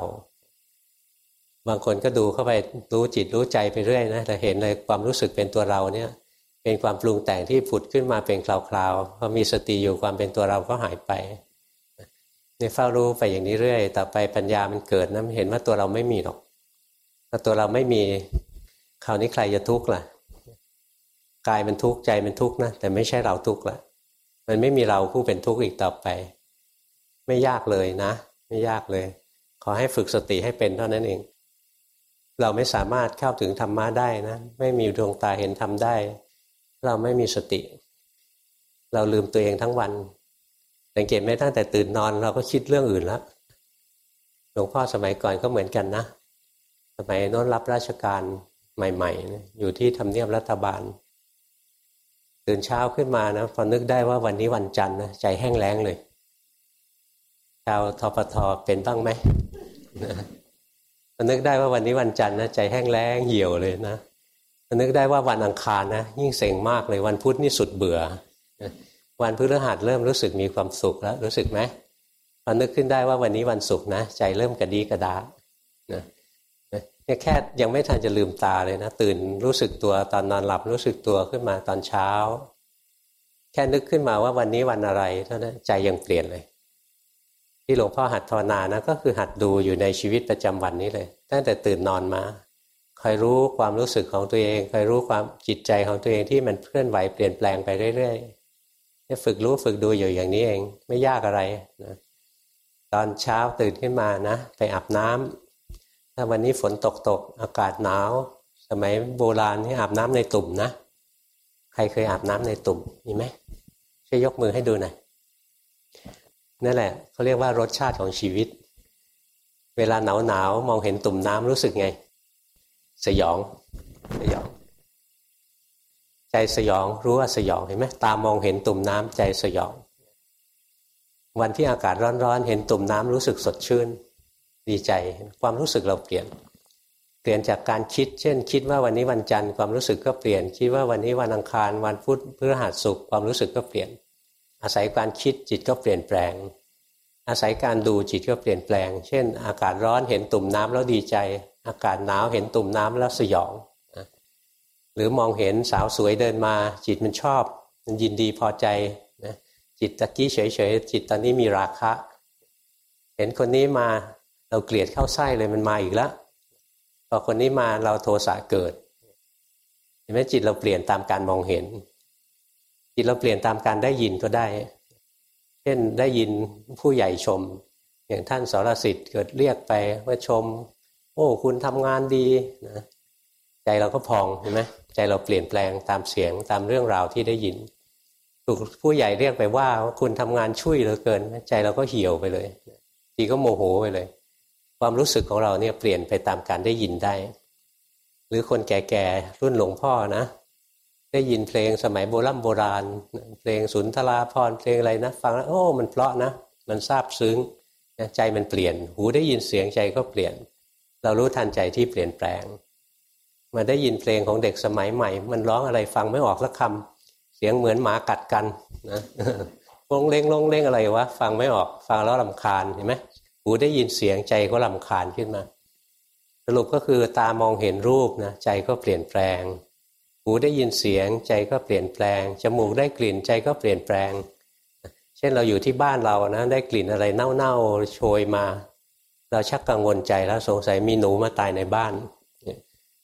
บางคนก็ดูเข้าไปรู้จิตรู้ใจไปเรื่อยนะแต่เห็นเลยความรู้สึกเป็นตัวเราเนี่ย เป็นความปรุงแต่งที่ผุดขึ้นมาเป็นคราวๆพอมีสติอยู่ความเป็นตัวเราก็หายไปในเฝ้ารู้ไปอย่างนี้เรื่อย ต่อไปปัญญามันเกิดนะเห็นว่าตัวเราไม่มีหรอกถ้าตัวเราไม่มีคราวนี้ใครจะทุกข์ล่ะกายมันทุกข์ใจมันทุกข์นะแต่ไม่ใช่เราทุกข์ละมันไม่มีเราผู้เป็นทุกข์อีกต่อไป ไม่ยากเลยนะ ไม่ยากเลย ขอให้ฝึกสติให้เป็นเท่านั้นเอง เราไม่สามารถเข้าถึงธรรมะได้นะ ไม่มีดวงตาเห็นธรรมได้ เราไม่มีสติ เราลืมตัวเองทั้งวันสังเกตไหมตั้งแต่ตื่นนอนเราก็คิดเรื่องอื่นแล้วหลวงพ่อสมัยก่อนก็เหมือนกันนะ สมัยโน้นรับราชการใหม่ๆอยู่ที่ทำเนียบรัฐบาล ตื่นเช้าขึ้นมานะพอนึกได้ว่าวันนี้วันจันทร์นะใจแห้งแล้งเลยชาวทปทเป็นบ้างไหม นึกได้ว่าวันนี้วันจันทร์นะใจแห้งแล้งเหี่ยวเลยนะนึกได้ว่าวันอังคารนะยิ่งเซ็งมากเลยวันพุธนี่สุดเบื่อ วันพฤหัสเริ่มรู้สึกมีความสุขแล้วรู้สึกไหมพอนึกขึ้นได้ว่าวันนี้วันศุกร์นะใจเริ่มกระดีกระดานะเนี่ยแค่ยังไม่ทันจะลืมตาเลยนะ ตื่นรู้สึกตัวตอนนอนหลับรู้สึกตัวขึ้นมาตอนเช้า แค่นึกขึ้นมาว่าวันนี้วันอะไรเท่านั้นใจยังเปลี่ยนเลย ที่หลวงพ่อหัดภาวนานะก็คือหัดดูอยู่ในชีวิตประจำวันนี้เลยตั้งแต่ตื่นนอนมาคอยรู้ความรู้สึกของตัวเองคอยรู้ความจิตใจของตัวเองที่มันเคลื่อนไหวเปลี่ยนแปลงไปเรื่อยๆฝึกรู้ฝึกดูอยู่อย่างนี้เองไม่ยากอะไรนะตอนเช้าตื่นขึ้นมานะ ไปอาบน้ำถ้าวันนี้ฝนตกตกอากาศหนาว สมัยโบราณที่อาบน้ำในตุ่มนะ ใครเคยอาบน้ำในตุ่มมีไหมช่วยยกมือให้ดูหน่อย นั่นแหละเขาเรียกว่ารสชาติของชีวิต เวลาหนาวหนาวมองเห็นตุ่มน้ำรู้สึกไง สยอง สยอง ใจสยองรู้ว่าสยองเห็นไหมตามองเห็นตุ่มน้ำใจสยอง วันที่อากาศร้อนๆเห็นตุ่มน้ำรู้สึกสดชื่น ดีใจความรู้สึกเราเปลี่ยนเปลี่ยนจากการคิด เช่น คิดว่าวันนี้วันจันทร์ความรู้สึกก็เปลี่ยน คิดว่าวันนี้วันอังคาร วันพุธพฤหัสศุกร์ความรู้สึกก็เปลี่ยน อาศัยการคิดจิตก็เปลี่ยนแปลง อาศัยการดูจิตก็เปลี่ยนแปลง เช่น อากาศร้อนเห็นตุ่มน้ำแล้วดีใจ อากาศหนาวเห็นตุ่มน้ำแล้วสยองหรือมองเห็นสาวสวยเดินมา จิตมันชอบมันยินดีพอใจจิตตะกี้เฉยๆจิตตอนนี้มีราคะ เห็นคนนี้มาเราเกลียดเข้าไส้เลยมันมาอีกแล้วพอคนนี้มาเราโทสะเกิดเห็นไหมจิตเราเปลี่ยนตามการมองเห็น จิตเราเปลี่ยนตามการได้ยินก็ได้ เช่นได้ยินผู้ใหญ่ชม อย่างท่านสรสิทธิ์เกิดเรียกไปว่าชม โอ้คุณทำงานดีนะใจเราก็พองเห็นไหมใจเราเปลี่ยนแปลงตามเสียงตามเรื่องราวที่ได้ยิน ถูกผู้ใหญ่เรียกไปว่าคุณทำงานช่วยเหลือเกิน ใจเราก็เหี่ยวไปเลยทีก็โมโหไปเลย ความรู้สึกของเราเนี่ยเปลี่ยนไปตามการได้ยินได้ หรือคนแก่ๆรุ่นหลวงพ่อนะ ได้ยินเพลงสมัยโบราณโบราณ เพลงสุนทราพรเพลงอะไรนะฟังแล้วโอ้มันเพราะนะ มันซาบซึ้งใจมันเปลี่ยน หูได้ยินเสียงใจก็เปลี่ยน เรารู้ทันใจที่เปลี่ยนแปลง มาได้ยินเพลงของเด็กสมัยใหม่ มันร้องอะไรฟังไม่ออกสักคำสียงเหมือนหมากัดกันนะลงเล้งลงเล้งอะไรวะฟังไม่ออกฟังแล้วลำคาญเห็นไหมหูได้ยินเสียงใจก็ลำคาญขึ้นมา สรุปก็คือตามองเห็นรูปนะใจก็เปลี่ยนแปลง หูได้ยินเสียงใจก็เปลี่ยนแปลง จมูกได้กลิ่นใจก็เปลี่ยนแปลง เช่นเราอยู่ที่บ้านเรานะได้กลิ่นอะไรเน่าๆโชยมา เราชักกังวลใจแล้วสงสัยมีหนูมาตายในบ้าน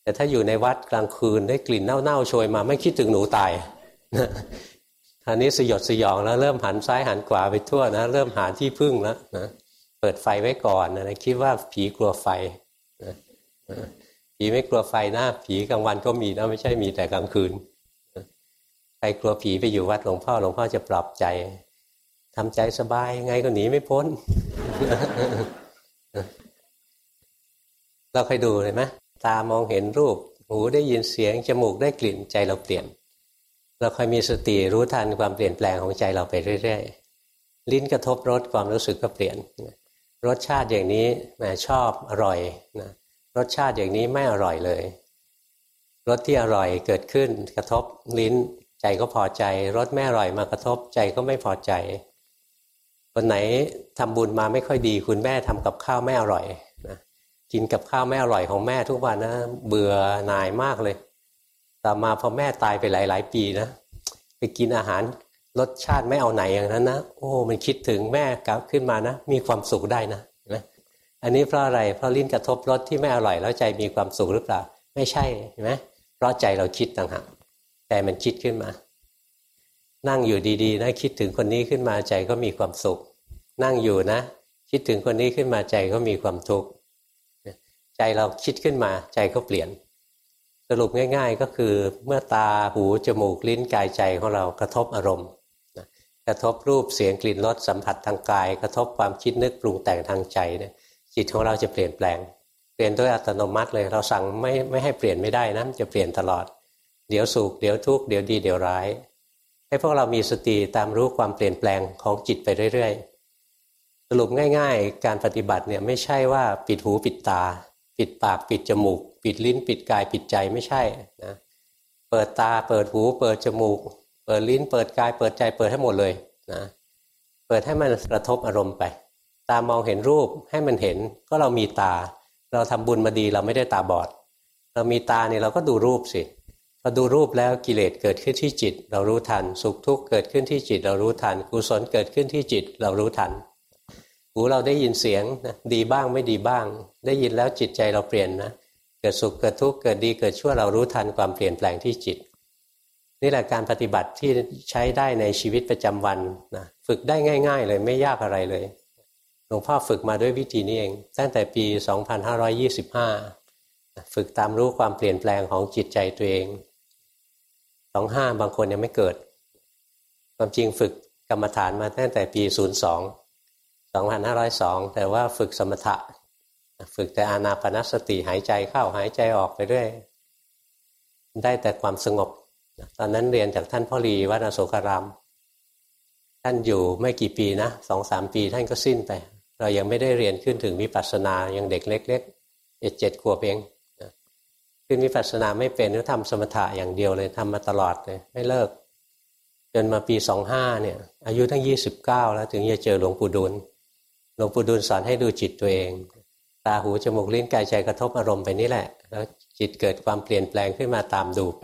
แต่ถ้าอยู่ในวัดกลางคืนได้กลิ่นเน่าๆโชยมา ไม่คิดถึงหนูตายอันนี้สยดสยองแล้วเริ่มหันซ้ายหันขวาไปทั่วนะ เริ่มหาที่พึ่งแล้วนะเปิดไฟไว้ก่อนนะคิดว่าผีกลัวไฟนะ ผีไม่กลัวไฟนะผีกลางวันก็มีนะไม่ใช่มีแต่กลางคืนใครกลัวผีไปอยู่วัดหลวงพ่อหลวงพ่อจะปลอบใจทำใจสบายไงก็หนีไม่พ้น เราเคยดูเลยไหมตามองเห็นรูป หูได้ยินเสียง จมูกได้กลิ่นใจเราเปลี่ยน เราคอยมีสติรู้ทันความเปลี่ยนแปลงของใจเราไปเรื่อยๆ ลิ้นกระทบรสความรู้สึกก็เปลี่ยน รสชาติอย่างนี้แหมชอบอร่อยนะ รสชาติอย่างนี้ไม่อร่อยเลยรสที่อร่อยเกิดขึ้นกระทบลิ้น ใจก็พอใจรสไม่อร่อยมากระทบใจก็ไม่พอใจคนไหนทำบุญมาไม่ค่อยดี คุณแม่ทำกับข้าวไม่อร่อยนะกินกับข้าวไม่อร่อยของแม่ทุกวันนะเบื่อหน่ายมากเลย ต่อมาพอแม่ตายไปหลาย ๆ ปีนะไปกินอาหารรสชาติไม่เอาไหนอย่างนั้นนะโอ้มันคิดถึงแม่กลับขึ้นมานะ มีความสุขได้นะ อันนี้เพราะอะไร เพราะลิ้นกระทบรสที่ไม่อร่อยแล้วใจมีความสุขหรือเปล่า ไม่ใช่เห็นไหมเพราะใจเราคิดต่างหากแต่มันคิดขึ้นมา นั่งอยู่ดีๆนะคิดถึงคนนี้ขึ้นมาใจก็มีความสุข นั่งอยู่นะ คิดถึงคนนี้ขึ้นมาใจก็มีความทุกข์ใจเราคิดขึ้นมาใจก็เปลี่ยน สรุปง่าย ๆ ก็คือเมื่อตาหูจมูกลิ้นกายใจของเรากระทบอารมณ์กระทบรูปเสียงกลิ่นรสสัมผัสทางกาย กระทบความคิดนึกปรุงแต่งทางใจเนี่ย จิตของเราจะเปลี่ยนแปลง เปลี่ยนด้วยอัตโนมัติเลย เราสั่งไม่ไม่ให้เปลี่ยนไม่ได้นะจะเปลี่ยนตลอด เดี๋ยวสุขเดี๋ยวทุกข์เดี๋ยวดีเดี๋ยวร้าย ให้พวกเรามีสติตามรู้ความเปลี่ยนแปลงของจิตไปเรื่อยๆ สรุปง่าย ๆ การปฏิบัติเนี่ยไม่ใช่ว่าปิดหูปิดตา ปิดปากปิดจมูก ปิดลิ้น ปิดกายปิดใจไม่ใช่นะเปิดตาเปิดหูเปิดจมูก เปิดลิ้น เปิดกายเปิดใจเปิดให้หมดเลยนะเปิดให้มันกระทบอารมณ์ไป ตามองเห็นรูปให้มันเห็นก็เรามีตา เราทำบุญมาดีเราไม่ได้ตาบอด เรามีตาเนี่ยเราก็ดูรูปสิพอดูรูปแล้วกิเลสเกิดขึ้นที่จิต เรารู้ทัน สุขทุกข์เกิดขึ้นที่จิต เรารู้ทันกุศลเกิดขึ้นที่จิต เรารู้ทันหูเราได้ยินเสียงนะดีบ้างไม่ดีบ้าง ได้ยินแล้วจิตใจเราเปลี่ยนนะเกิดสุขเกิดทุกข์เกิดดีเกิดชั่วเรารู้ทันความเปลี่ยนแปลงที่จิต นี่แหละการปฏิบัติที่ใช้ได้ในชีวิตประจำวันนะฝึกได้ง่าย ๆ เลยไม่ยากอะไรเลย หลวงพ่อฝึกมาด้วยวิธีนี้เอง ตั้งแต่ปี 2525 ฝึกตามรู้ความเปลี่ยนแปลงของจิตใจตัวเอง25บางคนยังไม่เกิด ความจริงฝึกกรรมฐานมาตั้งแต่ปี 02 2502 แต่ว่าฝึกสมถะ ฝึกแต่อานาปนสติหายใจเข้าหายใจออกไปเรื่อยได้แต่ความสงบ ตอนนั้นเรียนจากท่านพ่อรีวัดอโศการามท่านอยู่ไม่กี่ปีนะสองสามปีท่านก็สิ้นไป เรายังไม่ได้เรียนขึ้นถึงวิปัสสนายังเด็กเล็กๆเจ็ดเจ็ดขวบเองขึ้นวิปัสสนาไม่เป็นก็ทำสมถะอย่างเดียวเลยทำมาตลอดเลยไม่เลิก จนมาปีสองห้าเนี่ย อายุทั้งยี่สิบเก้าแล้วถึงจะเจอหลวงปู่ดูลหลวงปู่ดูลสอนให้ดูจิตตัวเอง ตาหูจมูกลิ้นกายใจกระทบอารมณ์ไปนี่แหละ แล้วจิตเกิดความเปลี่ยนแปลงขึ้นมาตามดูไป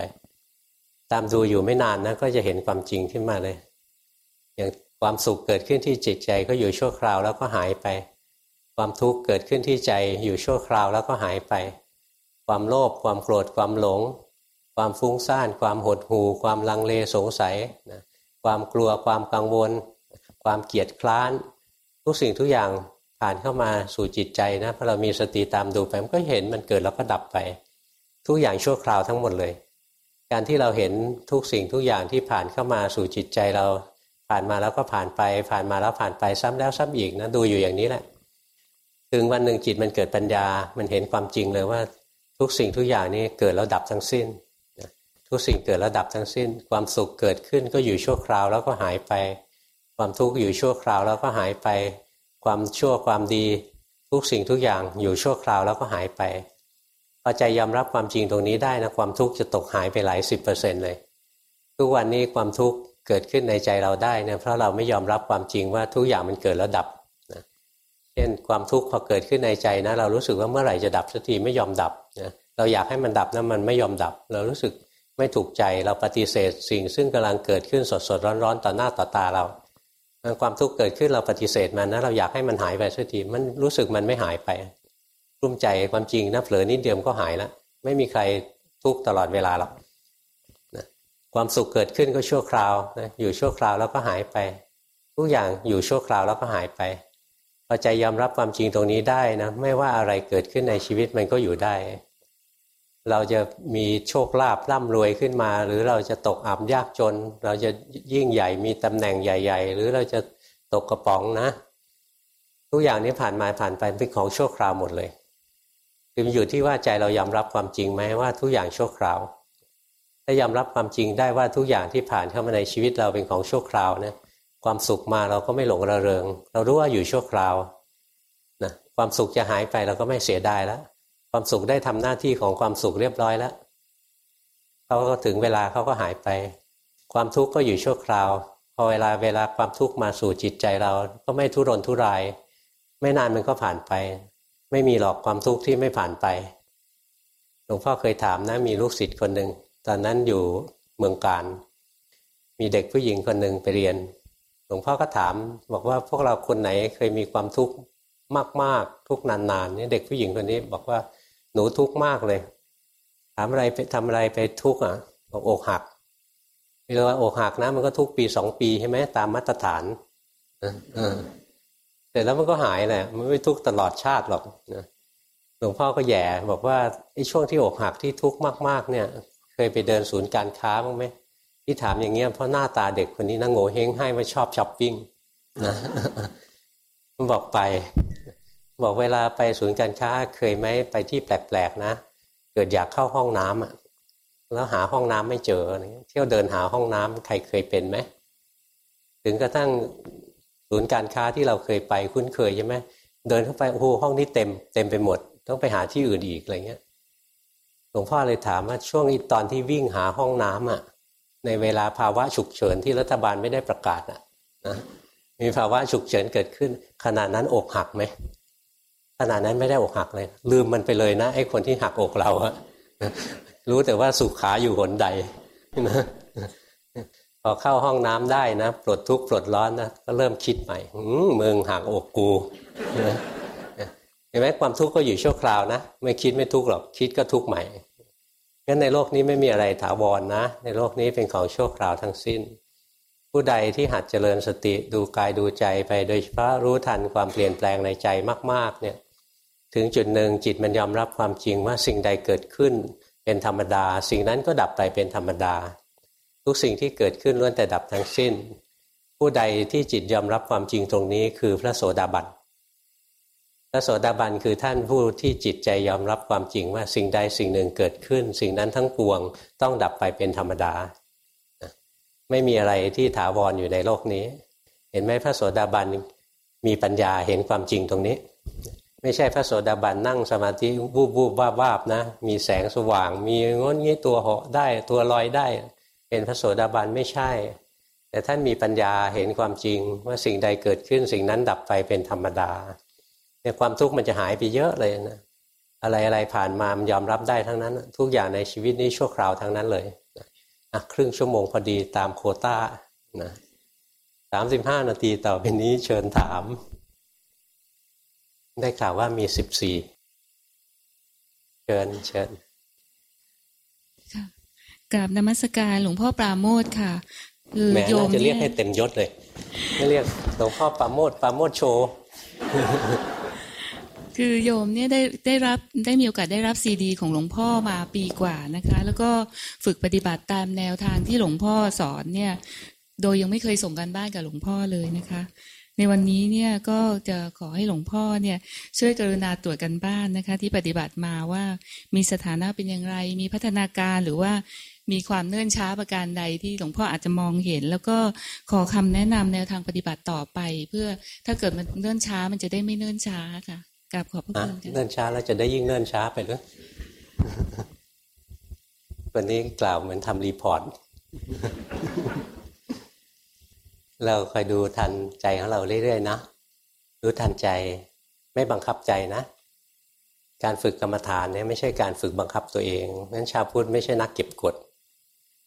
ตามดูอยู่ไม่นานนะก็จะเห็นความจริงขึ้นมาเลย อย่าง ความสุขเกิดขึ้นที่จิตใจก็อยู่ชั่วคราวแล้วก็หายไป ความทุกข์เกิดขึ้นที่ใจอยู่ชั่วคราวแล้วก็หายไป ความโลภความโกรธความหลง ความฟุ้งซ่าน ความหดหู่ ความลังเลสงสัยนะความกลัวความกังวล ความเกียดคร้าน ทุกสิ่งทุกอย่างผ่านเข้ามาสู่จิตใจนะพอเรามีสติตามดูไปมันก็เห็นมันเกิดแล้วก็ดับไป ทุกอย่างชั่วคราวทั้งหมดเลย การที่เราเห็นทุกสิ่งทุกอย่างที่ผ่านเข้ามาสู่จิตใจเรา ผ่านมาแล้วก็ผ่านไป ผ่านมาแล้วผ่านไปซ้ำแล้วซ้ำอีกนะดูอยู่อย่างนี้แหละถึงวันหนึ่งจิตมันเกิดปัญญา มันเห็นความจริงเลยว่าทุกสิ่งทุกอย่างนี้เกิดแล้วดับทั้งสิ้น ทุกสิ่งเกิดแล้วดับทั้งสิ้น ความสุขเกิดขึ้นก็อยู่ชั่วคราวแล้วก็หายไป ความทุกข์อยู่ชั่วคราวแล้วก็หายไป ความชั่วความดี ทุกสิ่งทุกอย่างอยู่ชั่วคราวแล้วก็หายไปพอใจยอมรับความจริงตรงนี้ได้นะความทุกข์จะตกหายไปหลายสิบเปอร์เซ็นเลย ทุกวันนี้ความทุกข์ เกิดขึ้นในใจเราได้เนี่ยเพราะเราไม่ยอมรับความจริงว่าทุกอย่างมันเกิดแล้วดับนะเช่นความทุกข์พอเกิดขึ้นในใจนะ เรารู้สึกว่าเมื่อไหร่จะดับสักทีไม่ยอมดับนะเราอยากให้มันดับนะมันไม่ยอมดับ เรารู้สึกไม่ถูกใจเราปฏิเสธสิ่งซึ่งกำลังเกิดขึ้นสดสดร้อนร้อนต่อหน้าต่อตาเราความทุกข์เกิดขึ้นเราปฏิเสธมันนะเราอยากให้มันหายไปสักทีมันรู้สึกมันไม่หายไปรุ่มใจความจริงนะเผลอนิดเดียวก็หายแล้วไม่มีใครทุกตลอดเวลาหรอก ความสุขเกิดขึ้นก็ชั่วคราวนะอยู่ชั่วคราวแล้วก็หายไป ทุกอย่างอยู่ชั่วคราวแล้วก็หายไปพอใจยอมรับความจริงตรงนี้ได้นะไม่ว่าอะไรเกิดขึ้นในชีวิตมันก็อยู่ได้ เราจะมีโชคลาภร่ำรวยขึ้นมา หรือเราจะตกอับยากจน เราจะยิ่งใหญ่มีตำแหน่งใหญ่ ๆ หรือเราจะตกกระป๋องนะ ทุกอย่างนี้ผ่านมาผ่านไปเป็นของชั่วคราวหมดเลยคืออยู่ที่ว่าใจเรายอมรับความจริงไหมว่าทุกอย่างชั่วคราว ถ้ายอมรับความจริงได้ว่าทุกอย่างที่ผ่านเข้ามาในชีวิตเราเป็นของชั่วคราวนะความสุขมาเราก็ไม่หลงระเริง เรารู้ว่าอยู่ชั่วคราวนะความสุขจะหายไปเราก็ไม่เสียดายแล้วความสุขได้ทำหน้าที่ของความสุขเรียบร้อยแล้วเขาก็ถึงเวลาเขาก็หายไป ความทุกข์ก็อยู่ชั่วคราว พอเวลาเวลาความทุกข์มาสู่จิตใจเราก็ไม่ทุรนทุราย ไม่นานมันก็ผ่านไป ไม่มีหรอกความทุกข์ที่ไม่ผ่านไปหลวงพ่อเคยถามนะมีลูกศิษย์คนหนึ่ง ตอนนั้นอยู่เมืองการ มีเด็กผู้หญิงคนหนึ่งไปเรียน หลวงพ่อก็ถาม บอกว่าพวกเราคนไหนเคยมีความทุกข์มากๆ ทุกนานๆนี่เด็กผู้หญิงคนนี้บอกว่าหนูทุกข์มากเลย ถามอะไรไปทำอะไรไปทุกข์อะบอกอกหักเวลาอกหักนะมันก็ทุกปีสองปีใช่ไหมตามมาตรฐานเสร็จแล้วมันก็หายแหละมันไม่ทุกตลอดชาติหรอกหลวงพ่อก็แย่บอกว่าไอ้ช่วงที่อกหักที่ทุกข์มาก ๆ เนี่ย เคยไปเดินศูนย์การค้าบ้างไหมที่ถามอย่างเงี้ยเพราะหน้าตาเด็กคนนี้นะโง่เฮงให้ว่าชอบช้อปปิ้งนะมันบอกไป บอกเวลาไปศูนย์การค้าเคยไหมไปที่แปลกๆนะ เกิดอยากเข้าห้องน้ำอะ แล้วหาห้องน้ำไม่เจอเที่ยวเดินหาห้องน้ำใครเคยเป็นไหมถึงกระทั่งศูนย์การค้าที่เราเคยไปคุ้นเคยใช่ไหมเดินเข้าไปโอ้โหห้องนี้เต็มเต็มไปหมด ต้องไปหาที่อื่นอีกอะไรเงี้ย หลวงพ่อเลยถามว่าช่วงตอนที่วิ่งหาห้องน้ำอะ ในเวลาภาวะฉุกเฉินที่รัฐบาลไม่ได้ประกาศอะนะมีภาวะฉุกเฉินเกิดขึ้นขนาดนั้นอกหักไหมขนาดนั้นไม่ได้อกหักเลย ลืมมันไปเลยนะไอ้คนที่หักอกเราอะรู้แต่ว่าสุขขาอยู่หนใดนะพอเข้าห้องน้ำได้นะปลดทุกข์ปลดร้อนนะก็เริ่มคิดใหม่เมืองหักอกกู ห็นไหมความทุกข์ก็อยู่ชั่วคราวนะไม่คิดไม่ทุกข์หรอกคิดก็ทุกข์ใหม่งั้นในโลกนี้ไม่มีอะไรถาวรนนะ ในโลกนี้เป็นของชั่วคราวทั้งสิ้น ผู้ใดที่หัดเจริญสติดูกายดูใจไปโดยเฉพาะรู้ทันความเปลี่ยนแปลงในใจมาก ๆ เนี่ย ถึงจุดหนึ่งจิตมันยอมรับความจริงว่าสิ่งใดเกิดขึ้นเป็นธรรมดา สิ่งนั้นก็ดับไปเป็นธรรมดา ทุกสิ่งที่เกิดขึ้นล้วนแต่ดับทั้งสิ้น ผู้ใดที่จิตยอมรับความจริงตรงนี้คือพระโสดาบัน ระโสดาบันคือท่านผู้ที่จิตใจยอมรับความจริงว่าสิ่งใดสิ่งหนึ่งเกิดขึ้น สิ่งนั้นทั้งปวงต้องดับไปเป็นธรรมดา ไม่มีอะไรที่ถาวรออยู่ในโลกนี้ เห็นไหมพระโสดาบันมีปัญญาเห็นความจริงตรงนี้ ไม่ใช่พระโสดาบันนั่งสมาธิวูบวูบวาบวาบนะ มีแสงสว่าง มีงนงี้ตัวเหาะได้ตัวลอยได้ เป็นพระโสดาบันไม่ใช่ แต่ท่านมีปัญญาเห็นความจริงว่าสิ่งใดเกิดขึ้น สิ่งนั้นดับไปเป็นธรรมดา เนี่ยความทุกข์มันจะหายไปเยอะเลยนะอะไรอะไรผ่านมามันยอมรับได้ทั้งนั้น ทุกอย่างในชีวิตนี้ชั่วคราวทั้งนั้นเลยนะครึ่งชั่วโมงพอดีตามโคต้านะสามสิบห้านาทีต่อไปนี้เชิญถาม ได้ข่าวว่ามีสิบสี่เชิญเชิญค่ะกราบนมัสการหลวงพ่อปราโมทค่ะคือโยมจะเรียกให้เต็มยศเลย ไม่เรียกหลวงพ่อปราโมทปราโมทโชว์ คือโยมเนี่ยได้ได้รับได้มีโอกาสได้รับซีดี ของหลวงพ่อมาปีกว่านะคะ แล้วก็ฝึกปฏิบัติตามแนวทางที่หลวงพ่อสอนเนี่ย โดยยังไม่เคยส่งกันบ้านกับหลวงพ่อเลยนะคะ ในวันนี้เนี่ยก็จะขอให้หลวงพ่อเนี่ยช่วยกรุณาตรวจกันบ้านนะคะ ที่ปฏิบัติมาว่ามีสถานะเป็นอย่างไร มีพัฒนาการหรือว่ามีความเนื่นช้าประการใดที่หลวงพ่ออาจจะมองเห็น แล้วก็ขอคำแนะนำแนวทางปฏิบัติต่อไป เพื่อถ้าเกิดมันเนื่นช้ามันจะได้ไม่เนื่นช้าค่ะ กราบขอบพระคุณเนื่นช้าแล้วจะได้ยิ่งเนื่นช้าไปหรือวันนี้กล่าวเหมือนทำรีพอร์ต เราคอยดูทันใจของเราเรื่อยๆนะรู้ทันใจไม่บังคับใจนะ การฝึกกรรมฐานเนี่ยไม่ใช่การฝึกบังคับตัวเองนั้นชาวพุทธไม่ใช่นักเก็บกด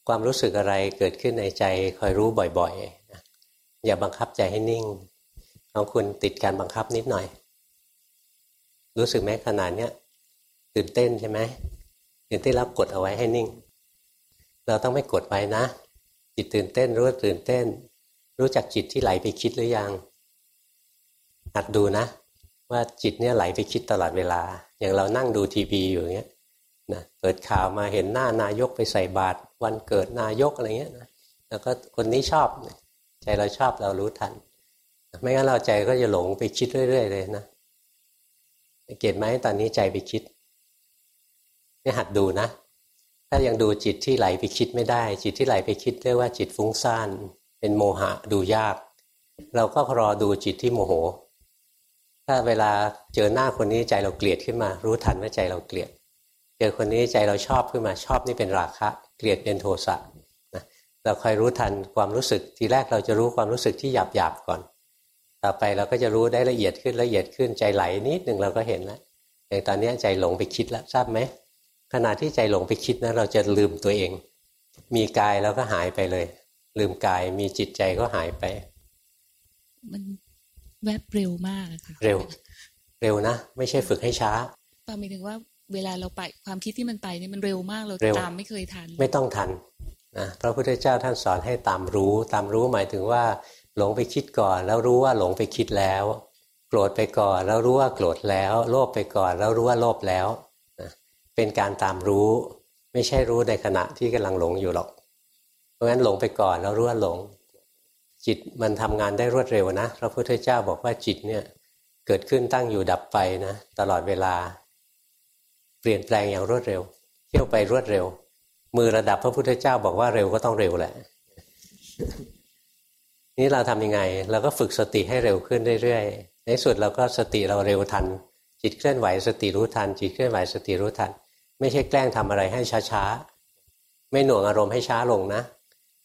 ความรู้สึกอะไรเกิดขึ้นในใจคอยรู้บ่อยๆอย่าบังคับใจให้นิ่งของคุณติดการบังคับนิดหน่อย รู้สึกไหมขนาดเนี้ยตื่นเต้นใช่ไหมตื่นเต้นแล้วกดเอาไว้ให้นิ่ง เราต้องไม่กดไว้นะ จิตตื่นเต้นรู้ว่าตื่นเต้น รู้จักจิตที่ไหลไปคิดหรือยังหัดดูนะ ว่าจิตเนี่ยไหลไปคิดตลอดเวลา อย่างเรานั่งดูทีวีอยู่เงี้ยนะเปิดข่าวมาเห็นหน้านายกไปใส่บาตรวันเกิดนายกอะไรเงี้ยนะแล้วก็คนนี้ชอบใจเราชอบเรารู้ทัน ไม่งั้นเราใจก็จะหลงไปคิดเรื่อย ๆ เลยนะ เกตไหมตอนนี้ใจไปคิดนี่หัดดูนะ ถ้ายังดูจิตที่ไหลไปคิดไม่ได้ จิตที่ไหลไปคิดเรียกว่าจิตฟุ้งซ่าน เป็นโมหะดูยาก เราก็รอดูจิตที่โมโห ถ้าเวลาเจอหน้าคนนี้ใจเราเกลียดขึ้นมา รู้ทันว่าใจเราเกลียด เจอคนนี้ใจเราชอบขึ้นมาชอบนี่เป็นราคะ เกลียดเป็นโทสะนะเราคอยรู้ทันความรู้สึกทีแรกเราจะรู้ความรู้สึกที่หยาบหยาบก่อน ต่อไปเราก็จะรู้ได้ละเอียดขึ้นละเอียดขึ้นใจไหลนิดหนึ่งเราก็เห็นแล้วอย่างตอนนี้ใจหลงไปคิดแล้วทราบไหมขณะที่ใจหลงไปคิดนะเราจะลืมตัวเอง มีกายแล้วก็หายไปเลย ลืมกายมีจิตใจก็หายไป มันแวบเร็วมากค่ะเร็ว เร็วนะ ไม่ใช่ฝึกให้ช้าปาหมายถึงว่าเวลาเราไปความคิดที่มันไปนี่มันเร็วมากเราตามไม่เคยทัน ไม่ต้องทันนะพระพุทธเจ้าท่านสอนให้ตามรู้ ตามรู้หมายถึงว่า หลงไปคิดก่อนแล้วรู้ว่าหลงไปคิดแล้ว โกรธไปก่อนแล้วรู้ว่าโกรธแล้ว โลภไปก่อนแล้วรู้ว่าโลภแล้ว เป็นการตามรู้ ไม่ใช่รู้ในขณะที่กำลังหลงอยู่หรอก เพราะงั้นหลงไปก่อนแล้วรู้ว่าหลง จิตมันทำงานได้รวดเร็วนะพระพุทธเจ้าบอกว่าจิตเนี่ยเกิดขึ้นตั้งอยู่ดับไปนะตลอดเวลา เปลี่ยนแปลงอย่างรวดเร็ว เที่ยวไปรวดเร็ว มือระดับพระพุทธเจ้าบอกว่าเร็วก็ต้องเร็วแหละ นี่เราทำยังไง เราก็ฝึกสติให้เร็วขึ้นเรื่อยๆ ในสุดเราก็สติเราเร็วทัน จิตเคลื่อนไหวสติรู้ทัน จิตเคลื่อนไหวสติรู้ทัน ไม่ใช่แกล้งทำอะไรให้ช้าๆ ไม่หน่วงอารมณ์ให้ช้าลงนะ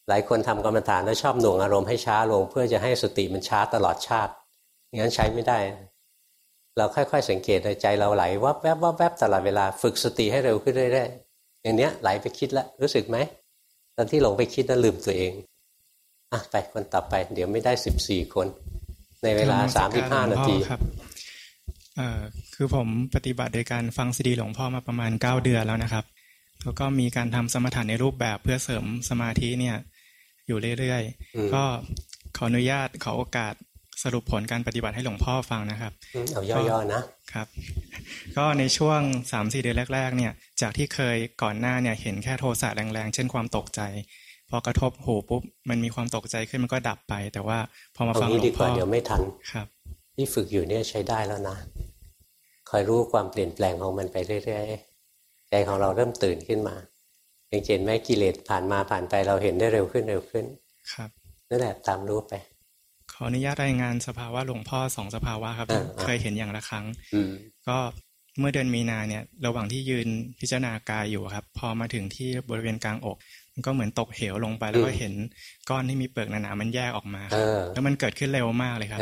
หลายคนทำกรรมฐานแล้วชอบหน่วงอารมณ์ให้ช้าลง เพื่อจะให้สติมันช้าตลอดชาติงั้นใช้ไม่ได้ เราค่อยๆ สังเกตใจเราไหลวับแวบวับแวบตลอดเวลาฝึกสติให้เร็วขึ้นเรื่อยๆอย่างเนี้ยไหลไปคิดแล้วรู้สึกไหมตอนที่หลงไปคิดนั้นลืมตัวเอง อะไปคนต่อไป เดี๋ยวไม่ได้สิบสี่คน ในเวลาสามสิบห้านาทีครับเอ่อคือผมปฏิบัติโดยการฟังซีดีหลวงพ่อมาประมาณเก้าเดือนแล้วนะครับ แล้วก็มีการทำสมถะในรูปแบบเพื่อเสริมสมาธิเนี่ย อยู่เรื่อยๆ ก็ขออนุญาตขอโอกาสสรุปผลการปฏิบัติให้หลวงพ่อฟังนะครับเอาย่อๆนะครับ ก็ในช่วงสามสี่เดือนแรก ๆ เนี่ย จากที่เคยก่อนหน้าเนี่ยเห็นแค่โทสะแรงๆ เช่นความตกใจ พอกระทบหูปุ๊บมันมีความตกใจขึ้นมันก็ดับไป แต่ว่าพอมาฟังหลวงพ่อเดี๋ยวไม่ทันครับ ที่ฝึกอยู่เนี่ยใช้ได้แล้วนะคอยรู้ความเปลี่ยนแปลงของมันไปเรื่อยๆใจของเราเริ่มตื่นขึ้นมาเห็นไหมกิเลสผ่านมาผ่านไปเราเห็นได้เร็วขึ้นเร็วขึ้น ครับนั่นแหละตามรู้ไปขออนุญาตรายงานสภาวะหลวงพ่อสองสภาวะครับ เคยเห็นอย่างละครั้งก็เมื่อเดือนมีนาเนี่ย ระหว่างที่ยืนพิจารณากายอยู่ครับ พอมาถึงที่บริเวณกลางอก มันก็เหมือนตกเหวลงไปแล้วก็เห็นก้อนที่มีเปลือกหนาๆมันแยกออกมาแล้วมันเกิดขึ้นเร็วมากเลยครับ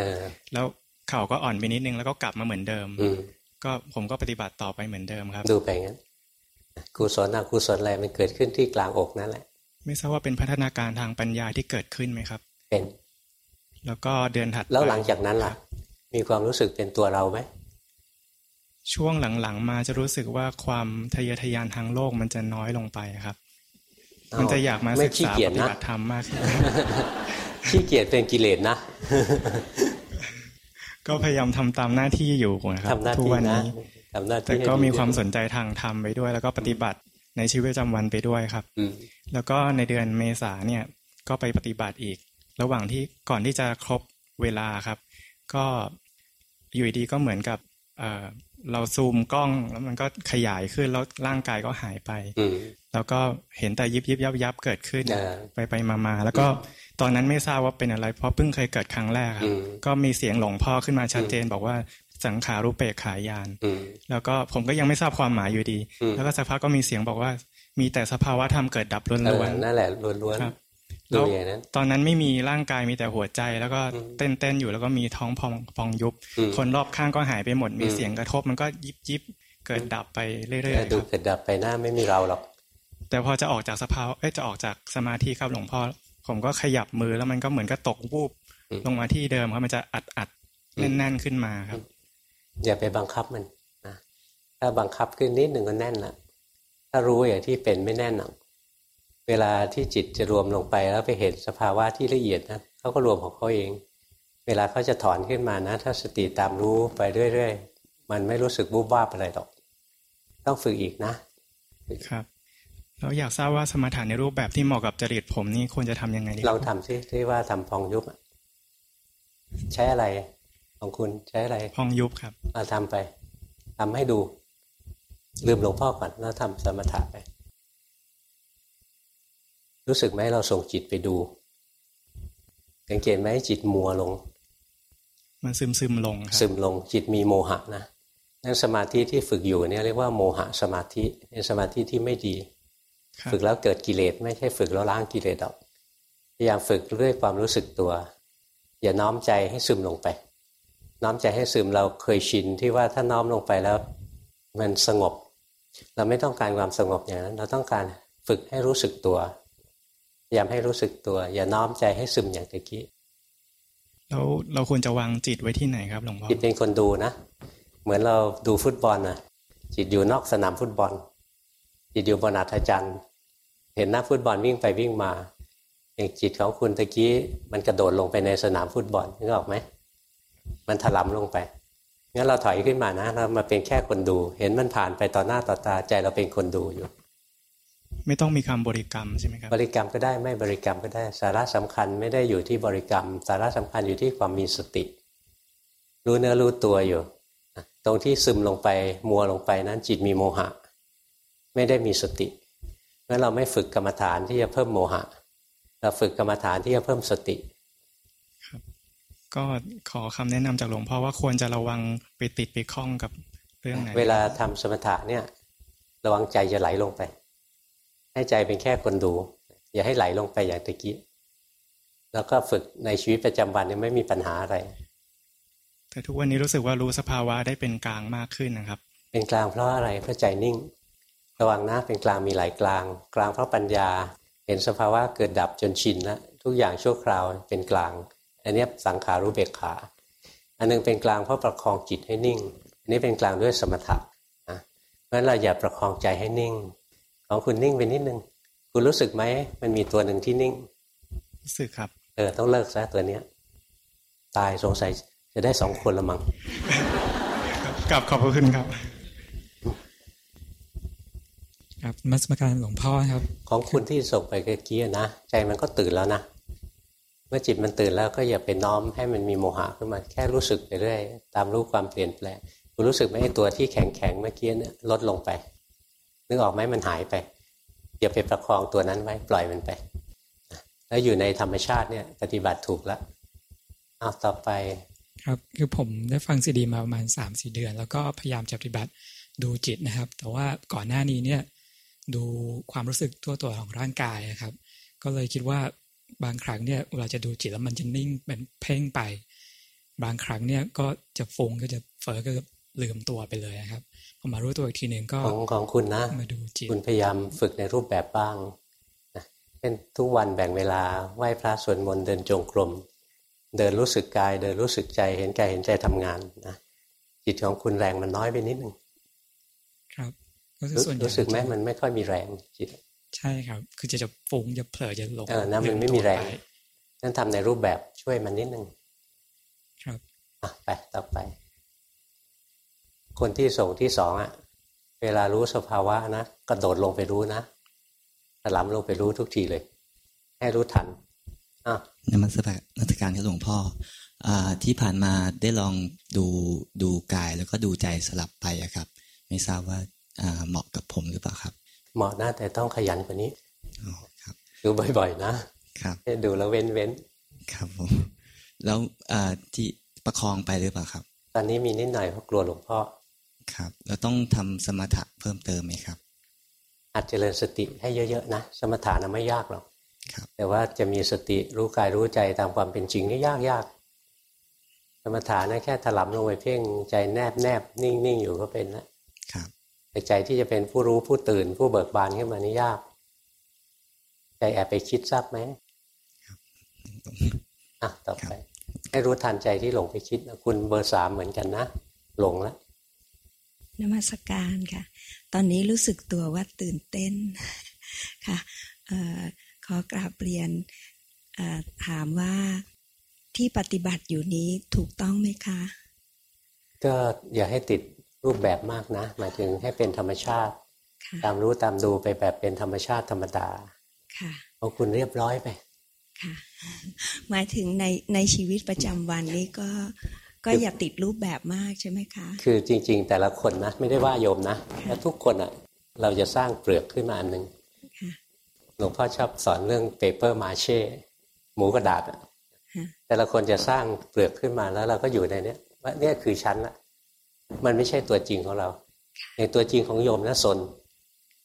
แล้วเข่าก็อ่อนไปนิดนึงแล้วก็กลับมาเหมือนเดิมก็ผมก็ปฏิบัติต่อไปเหมือนเดิมครับ ดูไปงั้นกุศลอกุศลอะไรมันเกิดขึ้นที่กลางอกนั่นแหละ ไม่ทราบว่าเป็นพัฒนาการทางปัญญาที่เกิดขึ้นไหมครับ เป็น แล้วก็เดือนถัดแล้วหลังจากนั้นล่ะ มีความรู้สึกเป็นตัวเราไหมช่วงหลังๆมาจะรู้สึกว่าความทะเยอทะยานทางโลกมันจะน้อยลงไปครับ มันจะอยากมาศึกษาปฏิบัติธรรมมากขี้เกียจเป็นกิเลสนะ ก็พยายามทำตามหน้าที่อยู่นะครับทุกวันนี้แต่ก็มีความสนใจทางธรรมไปด้วย แล้วก็ปฏิบัติในชีวิตประจำวันไปด้วยครับแล้วก็ในเดือนเมษาเนี่ยก็ไปปฏิบัติอีก ระหว่างที่ก่อนที่จะครบเวลาครับ ก็อยู่ดีก็เหมือนกับเเราซูมกล้องแล้วมันก็ขยายขึ้นแล้วร่างกายก็หายไป แล้วก็เห็นแต่ยิบยิบยับยับเกิดขึ้น ไปไปมามาแล้วก็ตอนนั้นไม่ทราบว่าเป็นอะไร เพราะเพิ่งเคยเกิดครั้งแรกครับก็มีเสียงหลงพ่อขึ้นมาชัดเจน บอกว่าสังขารูปเปกขายาน แล้วก็ผมก็ยังไม่ทราบความหมายอยู่ดี แล้วก็สักพักก็มีเสียงบอกว่า มีแต่สภาวะธรรมเกิดดับล้วนๆนั่นแหละล้วนๆครับแล้วตอนนั้นไม่มีร่างกายมีแต่หัวใจ แล้วก็เต้นเต้นอยู่แล้วก็มีท้องพองพองยุบ คนรอบข้างก็หายไปหมดมีเสียงกระทบ มันก็ยิบยิบเกิดดับไปเรื่อยๆดูเกิดดับไปหน้าไม่มีเราหรอก แต่พอจะออกจากสภาวะเอ้จะออกจากสมาธิครับหลวงพ่อผมก็ขยับมือแล้วมันก็เหมือนกับตกวูบลงมาที่เดิมครับมันจะอัดอัดแน่นๆขึ้นมาครับ อย่าไปบังคับมันนะถ้าบังคับขึ้นนิดหนึ่งก็แน่นละถ้ารู้อย่างที่เป็นไม่แน่นหรอกเวลาที่จิตจะรวมลงไปแล้วไปเห็นสภาวะที่ละเอียดนะเขาก็รวมของเขาเอง เวลาเขาจะถอนขึ้นมานะ ถ้าสติตามรู้ไปเรื่อยๆมันไม่รู้สึกบุบว่าอะไรหรอก ต้องฝึกอีกนะครับ เราอยากทราบว่าสมถะในรูปแบบที่เหมาะกับจริตผมนี่ควรจะทํำยังไงดีเราทำซิที่ว่าทำพองยุบใช้อะไรของคุณใช้อะไรพองยุบครับมาทำไปทำให้ดู ลืมหลวงพ่อก่อนแล้วทำสมถะไป รู้สึกไหมเราส่งจิตไปดูสังเกตไหมจิตมัวลง มันซึมซึมลงซึมลง จิตมีโมหะนะนั่นสมาธิที่ฝึกอยู่เนี่ยเรียกว่าโมหะสมาธิเป็นสมาธิที่ไม่ดี ฝึกแล้วเกิดกิเลสไม่ใช่ฝึกแล้วล้างกิเลสออกพยายามฝึกด้วยความรู้สึกตัว อย่าน้อมใจให้ซึมลงไป น้อมใจให้ซึมเราเคยชินที่ว่าถ้าน้อมลงไปแล้ว มันสงบ เราไม่ต้องการความสงบอย่างนั้น เราต้องการฝึกให้รู้สึกตัวพยายามให้รู้สึกตัว อย่าน้อมใจให้ซึมอย่างตะกี้แล้วเราควรจะวางจิตไว้ที่ไหนครับหลวงพ่อจิตเป็นคนดูนะเหมือนเราดูฟุตบอลนะจิตอยู่นอกสนามฟุตบอล จิตอยู่บนอัฐจันทร์ เห็นนักฟุตบอลวิ่งไปวิ่งมาอย่างจิตของคุณตะกี้มันกระโดดลงไปในสนามฟุตบอลนึกออกไหมมันถลำลงไปงั้นเราถอยขึ้นมานะเรามาเป็นแค่คนดู เห็นมันผ่านไปต่อหน้าต่อตาใจเราเป็นคนดูอยู่ ไม่ต้องมีคำบริกรรมใช่ไหมครับบริกรรมก็ได้ไม่บริกรรมก็ได้ สาระสำคัญไม่ได้อยู่ที่บริกรรม สาระสำคัญอยู่ที่ความมีสติ รู้เนื้อรู้ตัวอยู่ตรงที่ซึมลงไปมัวลงไปนั้นจิตมีโมหะ ไม่ได้มีสติ เพราะเราไม่ฝึกกรรมฐานที่จะเพิ่มโมหะ เราฝึกกรรมฐานที่จะเพิ่มสติครับก็ขอคำแนะนำจากหลวงพ่อว่าควรจะระวังไปติดไปคล้องกับเรื่องไหน เวลาทำสมถะเนี่ย ระวังใจจะไหลลงไป ให้ใจเป็นแค่คนดู อย่าให้ไหลลงไปอย่างตะกี้แล้วก็ฝึกในชีวิตประจำวันเนี่ยไม่มีปัญหาอะไรแต่ทุกวันนี้รู้สึกว่ารู้สภาวะได้เป็นกลางมากขึ้นนะครับ เป็นกลางเพราะอะไรเพราะใจนิ่ง ระวังนะเป็นกลางมีหลายกลาง กลางเพราะปัญญา เห็นสภาวะเกิดดับจนชินแล้วทุกอย่างชั่วคราวเป็นกลาง อันนี้สังขารู้เบกขา อันนึงเป็นกลางเพราะประคองจิตให้นิ่ง อันนี้เป็นกลางด้วยสมถะนะเพราะฉะนั้นเราอย่าประคองใจให้นิ่ง ของคุณนิ่งไปนิดนึง คุณรู้สึกไหมมันมีตัวหนึ่งที่นิ่ง รู้สึกครับ เออต้องเลิกซะตัวเนี้ย ตายสงสัยจะได้สองคนละมั้งกลับขอบพระคุณครับ ครับมัสการหลวงพ่อครับ ของคุณที่ส่งไปเมื่อกี้นะใจมันก็ตื่นแล้วนะเมื่อจิตมันตื่นแล้วก็อย่าไปน้อมให้มันมีโมหะขึ้นมาแค่รู้สึกไปเรื่อยตามรู้ความเปลี่ยนแปลงคุณรู้สึกไหมไอ้ตัวที่แข็งแข็งเมื่อกี้เนี่ยลดลงไปนึกออกไหมมันหายไปอย่าไปประคองตัวนั้นไว้ปล่อยมันไปแล้วอยู่ในธรรมชาติเนี่ย ปฏิบัติถูกแล้วเอาต่อไป ครับคือผมได้ฟังซีดีมาประมาณสามสี่เดือน แล้วก็พยายามจะปฏิบัติดูจิตนะครับ แต่ว่าก่อนหน้านี้เนี่ย ดูความรู้สึกตัวตัวของร่างกายนะครับ ก็เลยคิดว่าบางครั้งเนี่ยเวลาจะดูจิตแล้วมันจะนิ่งเป็นเพ่งไป บางครั้งเนี่ยก็จะฟุ้งก็จะเฟอก็ลืมตัวไปเลยครับพอมารู้ตัวอีกทีหนึ่งก็ของของคุณนะมาดูจิตคุณพยายามฝึกในรูปแบบบ้างนะเป็นทุกวันแบ่งเวลาไหว้พระสวดมนต์เดินจงกรมเดินรู้สึกกายเดินรู้สึกใจเห็นกายเห็นใจทำงานนะจิตของคุณแรงมันน้อยไปนิดนึงครับ รู้สึกไหมมันไม่ค่อยมีแรงจิต ใช่ครับ คือจะจะฟุ้งจะเผลอจะหลงเออนะมันไม่มีแรงนั่นทำในรูปแบบช่วยมันนิดนึงครับอะไปต่อไป คนที่ส่งที่สองอะ เวลารู้สภาวะนะกระโดดลงไปรู้นะถลำลงไปรู้ทุกทีเลย ให้รู้ทันนมัสการนักการที่หลวงพ่ออที่ผ่านมาได้ลองดูดูกายแล้วก็ดูใจสลับไปอะครับ ไม่ทราบว่า เหมาะกับผมหรือเปล่าครับ เหมาะนะแต่ต้องขยันกว่านี้อ๋อครับดูบ่อยๆนะครับดูแล้วเว้นเว้นครับผมแล้วที่ประคองไปหรือเปล่าครับ ตอนนี้มีนิดหน่อยเพราะกลัวหลวงพ่อครับแล้วต้องทำสมถะเพิ่มเติมไหมครับ อาจเจริญสติให้เยอะๆนะ สมถะนะไม่ยากหรอกแต่ว่าจะมีสติรู้กายรู้ใจตามความเป็นจริงนี่ยากยากสมถะนะแค่ถลำลงไปเพ่งใจแนบแนบนิ่งนิ่งอยู่ก็เป็นแล้ว แต่ใจที่จะเป็นผู้รู้ผู้ตื่น ผู้เบิกบานขึ้นมานี่ยาก ใจแอบไปคิดทราบไหมอะต่อไปให้รู้ทันใจที่หลงไปคิดคุณเบอร์สามเหมือนกันนะ หลงแล้วนมัสการค่ะ ตอนนี้รู้สึกตัวว่าตื่นเต้นค่ะขอกราบเรียนถามว่าที่ปฏิบัติอยู่นี้ถูกต้องไหมคะ ก็อย่าให้ติด รูปแบบมากนะ หมายถึงให้เป็นธรรมชาติ ตามรู้ตามดูไปแบบเป็นธรรมชาติธรรมดาค่ะเอาคุณเรียบร้อยไปค่ะหมายถึงในในชีวิตประจำวันนี้ก็ก็อย่าติดรูปแบบมากใช่ไหมคะ คือจริง ๆ แต่ละคนนะไม่ได้ว่าโยมนะแล้วทุกคนอะเราจะสร้างเปลือกขึ้นมาอันหนึ่งหลวงพ่อชอบสอนเรื่องเปเปอร์มาเช่หมูกระดาษอะแต่ละคนจะสร้างเปลือกขึ้นมาแล้วเราก็อยู่ในเนี้ยว่าเนี่ยคือชั้นละ มันไม่ใช่ตัวจริงของเราในตัวจริงของโยมนะสน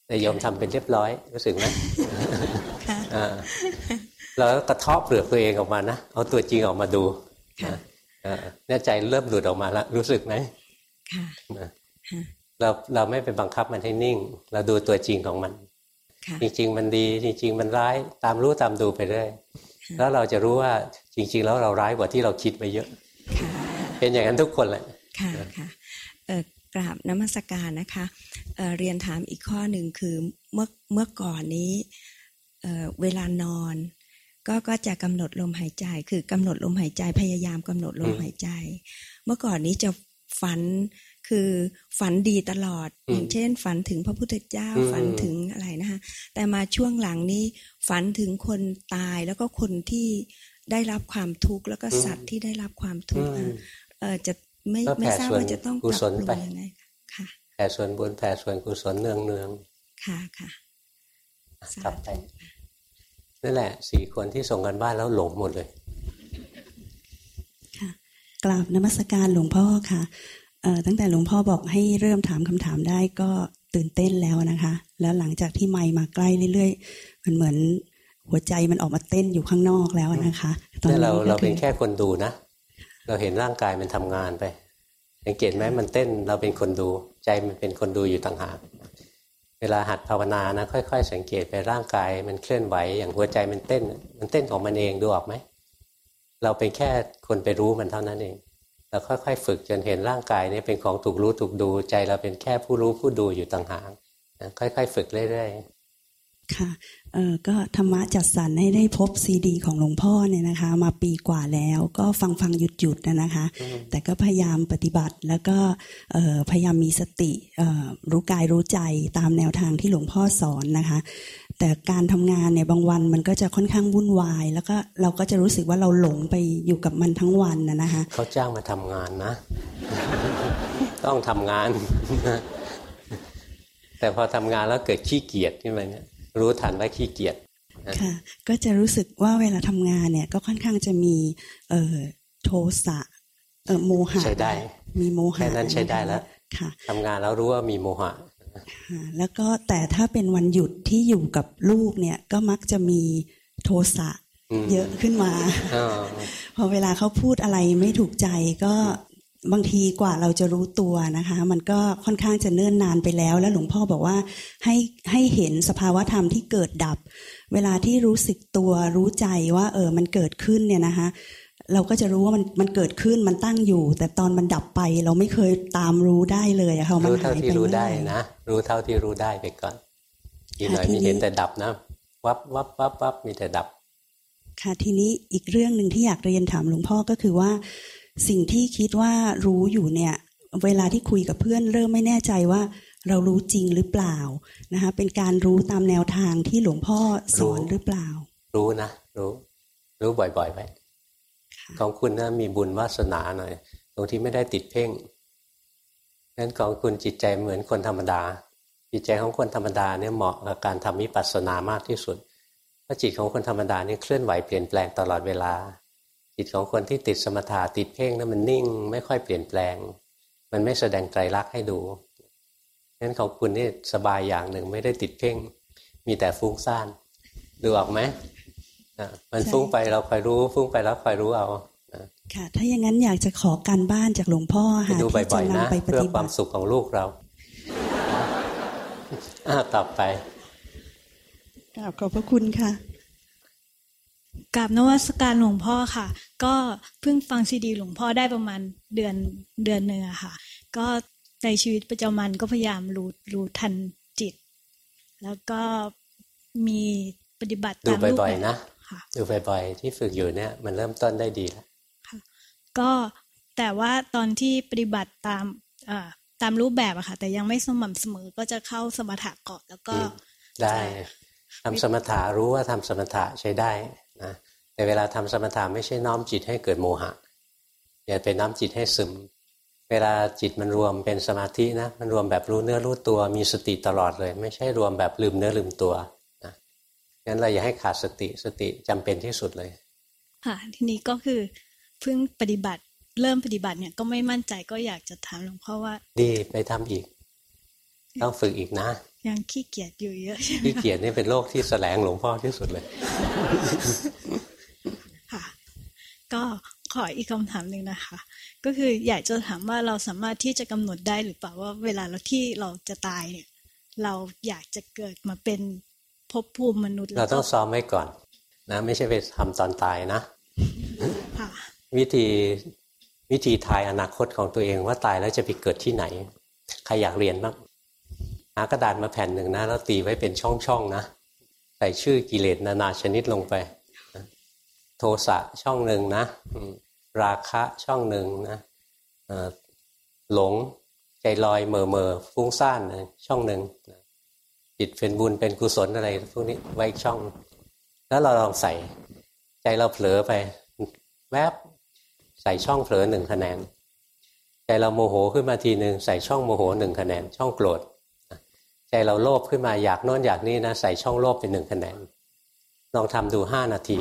แต่โยมทำเป็นเรียบร้อยรู้สึกไหมเรากระเทาะเปลือกตัวเองออกมานะเอาตัวจริงออกมาดูเนี่ยใจเริ่มหลุดออกมาแล้วรู้สึกไหมเราเราไม่ไปบังคับมันให้นิ่ง เราดูตัวจริงของมัน จริง ๆ มันดี จริง ๆ มันร้ายตามรู้ตามดูไปเรื่อยแล้วเราจะรู้ว่าจริง ๆ แล้วเราร้ายกว่าที่เราคิดไปเยอะ เป็นอย่างนั้นทุกคนแหละค่ะค่ะ กราบนมัสการนะคะเเรียนถามอีกข้อหนึ่งคือเมื่อเมื่อก่อนนี้เเวลานอน ก็ก็จะกำหนดลมหายใจ คือกำหนดลมหายใจพยายามกำหนดลมหายใจ เมื่อก่อนนี้จะฝันคือฝันดีตลอด อย่างเช่น ฝันถึงพระพุทธเจ้าฝันถึงอะไรนะคะแต่มาช่วงหลังนี้ฝันถึงคนตายแล้วก็คนที่ได้รับความทุกข์แล้วก็สัตว์ที่ได้รับความทุกข์เออจะ ไม่ไม่ทราบว่าจะต้องปรับปรุงยังไงค่ะแผ่ส่วนบุญแผ่ส่วนกุศลเนืองเนืองค่ะค่ะกลับไปนั่นแหละสี่คนที่ส่งกันบ้านแล้วหลงหมดเลย ค่ะกราบนมัสการหลวงพ่อค่ะตั้งแต่หลวงพ่อบอกให้เริ่มถามคำถามได้ก็ตื่นเต้นแล้วนะคะ แล้วหลังจากที่ไม่มาใกล้เรื่อยๆ มันเหมือนหัวใจมันออกมาเต้นอยู่ข้างนอกแล้วนะคะ ตอนนี้เราเราเป็นแค่คนดูนะ เราเห็นร่างกายมันทำงานไปสังเกตไหมมันเต้นเราเป็นคนดู ใจมันเป็นคนดูอยู่ต่างหากเวลาหัดภาวนานะค่อย ๆ สังเกตไปร่างกายมันเคลื่อนไหวอย่างหัวใจมันเต้น มันเต้นของมันเองดูออกไหมเราเป็นแค่คนไปรู้มันเท่านั้นเองเราค่อย ๆ ฝึกจนเห็นร่างกายนี้เป็นของถูกรู้ถูกดู ใจเราเป็นแค่ผู้รู้ผู้ดูอยู่ต่างหากค่อย ๆ ฝึกเรื่อยๆ ค่ะเออก็ธรรมะจัดสรรให้ได้พบซีดี ของหลวงพ่อเนี่ยนะคะ มาปีกว่าแล้วก็ฟังฟังหยุดหยุดนะคะ แต่ก็พยายามปฏิบัติแล้วก็พยายามมีสติรู้กายรู้ใจตามแนวทางที่หลวงพ่อสอนนะคะ แต่การทำงานเนี่ยบางวันมันก็จะค่อนข้างวุ่นวาย แล้วก็เราก็จะรู้สึกว่าเราหลงไปอยู่กับมันทั้งวันนะนะคะเขาจ้างมาทำงานนะ ต้องทำงาน แต่พอทำงานแล้วเกิดขี้เกียจขึ้นมาเนี่ย รู้ทันว่าขี้เกียจค่ะ ก็จะรู้สึกว่าเวลาทำงานเนี่ย ก็ค่อนข้างจะมี เอ่อโทสะเอ่อโมหะใช้ได้ มีโมหะแค่นั้นใช้ได้แล้วค่ะทำงานแล้วรู้ว่ามีโมหะแล้วก็แต่ถ้าเป็นวันหยุดที่อยู่กับลูกเนี่ย ก็มักจะมีโทสะเยอะขึ้นมา พอเวลาเขาพูดอะไรไม่ถูกใจก็ บางทีกว่าเราจะรู้ตัวนะคะ มันก็ค่อนข้างจะเนิ่นนานไปแล้ว แล้วหลวงพ่อบอกว่าให้ให้เห็นสภาวะธรรมที่เกิดดับ เวลาที่รู้สึกตัวรู้ใจว่า เออมันเกิดขึ้นเนี่ยนะคะ เราก็จะรู้ว่ามันมันเกิดขึ้นมันตั้งอยู่ แต่ตอนมันดับไปเราไม่เคยตามรู้ได้เลยอะค่ะมันหายไปรู้ได้นะรู้เท่าที่รู้ได้ไปก่อนอีกหน่อยมีเห็นแต่ดับนะวับวับวับวับมีแต่ดับ ค่ะทีนี้อีกเรื่องหนึ่งที่อยากเรียนถามหลวงพ่อก็คือว่า สิ่งที่คิดว่ารู้อยู่เนี่ย เวลาที่คุยกับเพื่อนเริ่มไม่แน่ใจว่าเรารู้จริงหรือเปล่านะคะเป็นการรู้ตามแนวทางที่หลวงพ่อสอนหรือเปล่า รู้นะรู้ รู้บ่อยๆไปของคุณนะมีบุญวาสนาหน่อย ตรงที่ไม่ได้ติดเพ่งนั้นของคุณจิตใจเหมือนคนธรรมดา จิตใจของคนธรรมดาเนี่ยเหมาะกับการทำวิปัสสนามากที่สุดเพราะจิตของคนธรรมดาเนี่ยเคลื่อนไหวเปลี่ยนแปลงตลอดเวลา จิตของคนที่ติดสมถะติดเพ่งนั้นมันนิ่ง ไม่ค่อยเปลี่ยนแปลง มันไม่แสดงไตรลักษณ์ให้ดูนั้นของคุณนี่สบายอย่างหนึ่งไม่ได้ติดเพ่ง มีแต่ฟุ้งซ่านดูออกไหมมันฟุ้งไปเราคอยรู้ ฟุ้งไปแล้วคอยรู้เอาค่ะ ถ้าอย่างนั้นอยากจะขอการบ้านจากหลวงพ่อหาที่จะนำไปปฏิบัติเพื่อความสุขของลูกเราต่อไปกราบขอบพระคุณค่ะ กราบนวัตการหลวงพ่อค่ะ ก็เพิ่งฟังซีดี หลวงพ่อได้ประมาณเดือนเดือนหนึ่งอะค่ะ ก็ในชีวิตประจำวันก็พยายามรู้รู้ทันจิต แล้วก็มีปฏิบัติตามรูปแบบนะดูบ่อยๆที่ฝึกอยู่เนี่ยมันเริ่มต้นได้ดีแล้วก็แต่ว่าตอนที่ปฏิบัติตามตามรูปแบบอะค่ะ แต่ยังไม่สม่ำเสมอก็จะเข้าสมถะก่อนแล้วก็ได้ทำสมถะรู้ว่าทำสมถะใช้ได้นะ แต่เวลาทำสมถะไม่ใช่น้อมจิตให้เกิดโมหะอย่าไปน้อมจิตให้ซึม เวลาจิตมันรวมเป็นสมาธินะมันรวมแบบรู้เนื้อรู้ตัวมีสติตลอดเลย ไม่ใช่รวมแบบลืมเนื้อลืมตัวงั้นเราอย่าให้ขาดสติสติจำเป็นที่สุดเลยค่ะทีนี้ก็คือเพิ่งปฏิบัติเริ่มปฏิบัติเนี่ยก็ไม่มั่นใจก็อยากจะถามหลวงพ่อว่า ดีไปทำอีก ต้องฝึกอีกนะ ยังขี้เกียจอยู่เยอะขี้เกียจนี่เป็นโรคที่แสลงหลวงพ่อที่สุดเลยค่ะ ก็ขออีกคำถามหนึ่งนะคะ ก็คืออยากจะถามว่าเราสามารถที่จะกำหนดได้หรือเปล่าว่าเวลาเราที่เราจะตายเนี่ยเราอยากจะเกิดมาเป็นภพภูมิมนุษย์ เราต้องซ้อมไว้ก่อนนะไม่ใช่ไปทำตอนตายนะ วิธีวิธีทายอนาคตของตัวเองว่าตายแล้วจะไปเกิดที่ไหน ใครอยากเรียนบ้างหากระดาษมาแผ่นหนึ่งนะแล้วตีไว้เป็นช่องๆนะใส่ชื่อกิเลสนานาชนิดลงไปโทสะช่องหนึ่งนะราคะช่องหนึ่งนะหลงใจลอยเมอเมอฟุ้งซ่านช่องหนึ่งจิตเป็นบุญเป็นกุศลอะไรพวกนี้ไว้ช่อง แล้วเราลองใส่ใจเราเผลอไป แวบใส่ช่องเผลอหนึ่งคะแนนใจเราโมโหขึ้นมาทีหนึ่งใส่ช่องโมโหหนึ่งคะแนน ช่องโกรธใจเราโลภขึ้นมาอยากโน้นอยากนี้นะใส่ช่องโลภเป็นหนึ่งคะแนนลองทำดูห้านาที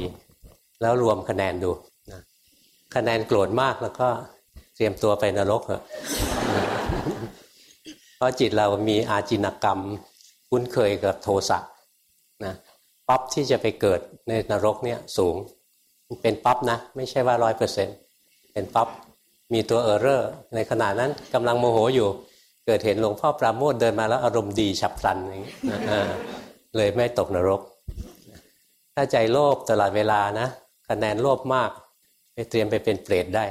แล้วรวมคะแนนดูคะแนนโกรธมากแล้วก็เตรียมตัวไปนรกเหรอเพราะจิตเรามีอาจิณกรรม คุ้นเคยกับโทสะนะป๊อปที่จะไปเกิดในนรกเนี่ยสูง เป็นป๊อปนะ ไม่ใช่ว่าร้อยเปอร์เซ็นต์เป็น prob มีตัว error ในขณะนั้นกำลังโมโหอยู่ เกิดเห็นหลวงพ่อปราโมทย์เดินมาแล้วอารมณ์ดีฉับพลันอย่างนี้เลยไม่ตกนรก ถ้าใจโลภตลอดเวลานะ คะแนนโลภมาก ไปเตรียมไปเป็นเปรตได้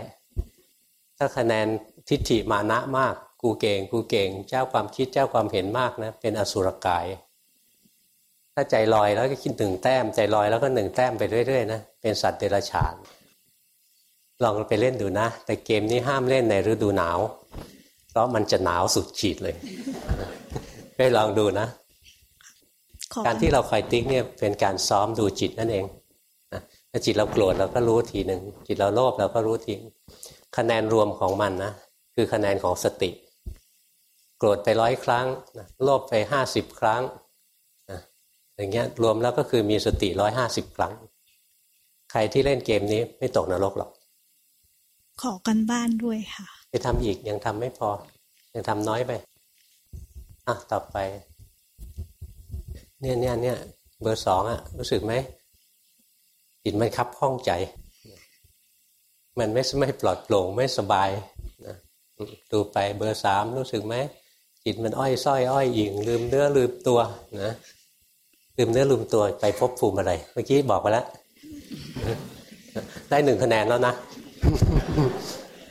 ถ้าคะแนนทิฏฐิมานะมาก กูเก่ง กูเก่ง เจ้าความคิดเจ้าความเห็นมากนะ เป็นอสุรกาย ถ้าใจลอยแล้วก็คิดหนึ่งแต้ม ใจลอยแล้วก็หนึ่งแต้มไปเรื่อยๆนะ เป็นสัตว์เดรัจฉาน ลองไปเล่นดูนะ แต่เกมนี้ห้ามเล่นในฤดูหนาว เพราะมันจะหนาวสุดขีดเลย ไปลองดูนะการที่เราคอยติ๊กเนี่ยเป็นการซ้อมดูจิตนั่นเอง ถ้าจิตเราโกรธเราก็รู้ทีหนึ่งจิตเราโลภเราก็รู้ทีคะแนนรวมของมันนะคือคะแนนของสติ โกรธไปร้อยครั้งนะโลภไปห้าสิบครั้งนะอย่างเงี้ยรวมแล้วก็คือมีสติร้อยห้าสิบครั้ง ใครที่เล่นเกมนี้ไม่ตกนรกหรอก ขอกันบ้านด้วยค่ะ ไปทำอีกยังทำไม่พอ ยังทำน้อยไปอะต่อไป เนี่ยเนี่ยเนี่ยเบอร์สองอะรู้สึกไหม จิตมันคับข้องใจ มันไม่ไม่ปลอดโปร่งไม่สบายนะดูไปเบอร์สามรู้สึกไหมจิตมันอ้อยส้อยอ้อยอิงลืมเนื้อลืมตัวนะลืมเนื้อลืมตัวไปพบภูมิอะไร เมื่อกี้บอกไปแล้วได้หนึ่งคะแนนแล้วนะ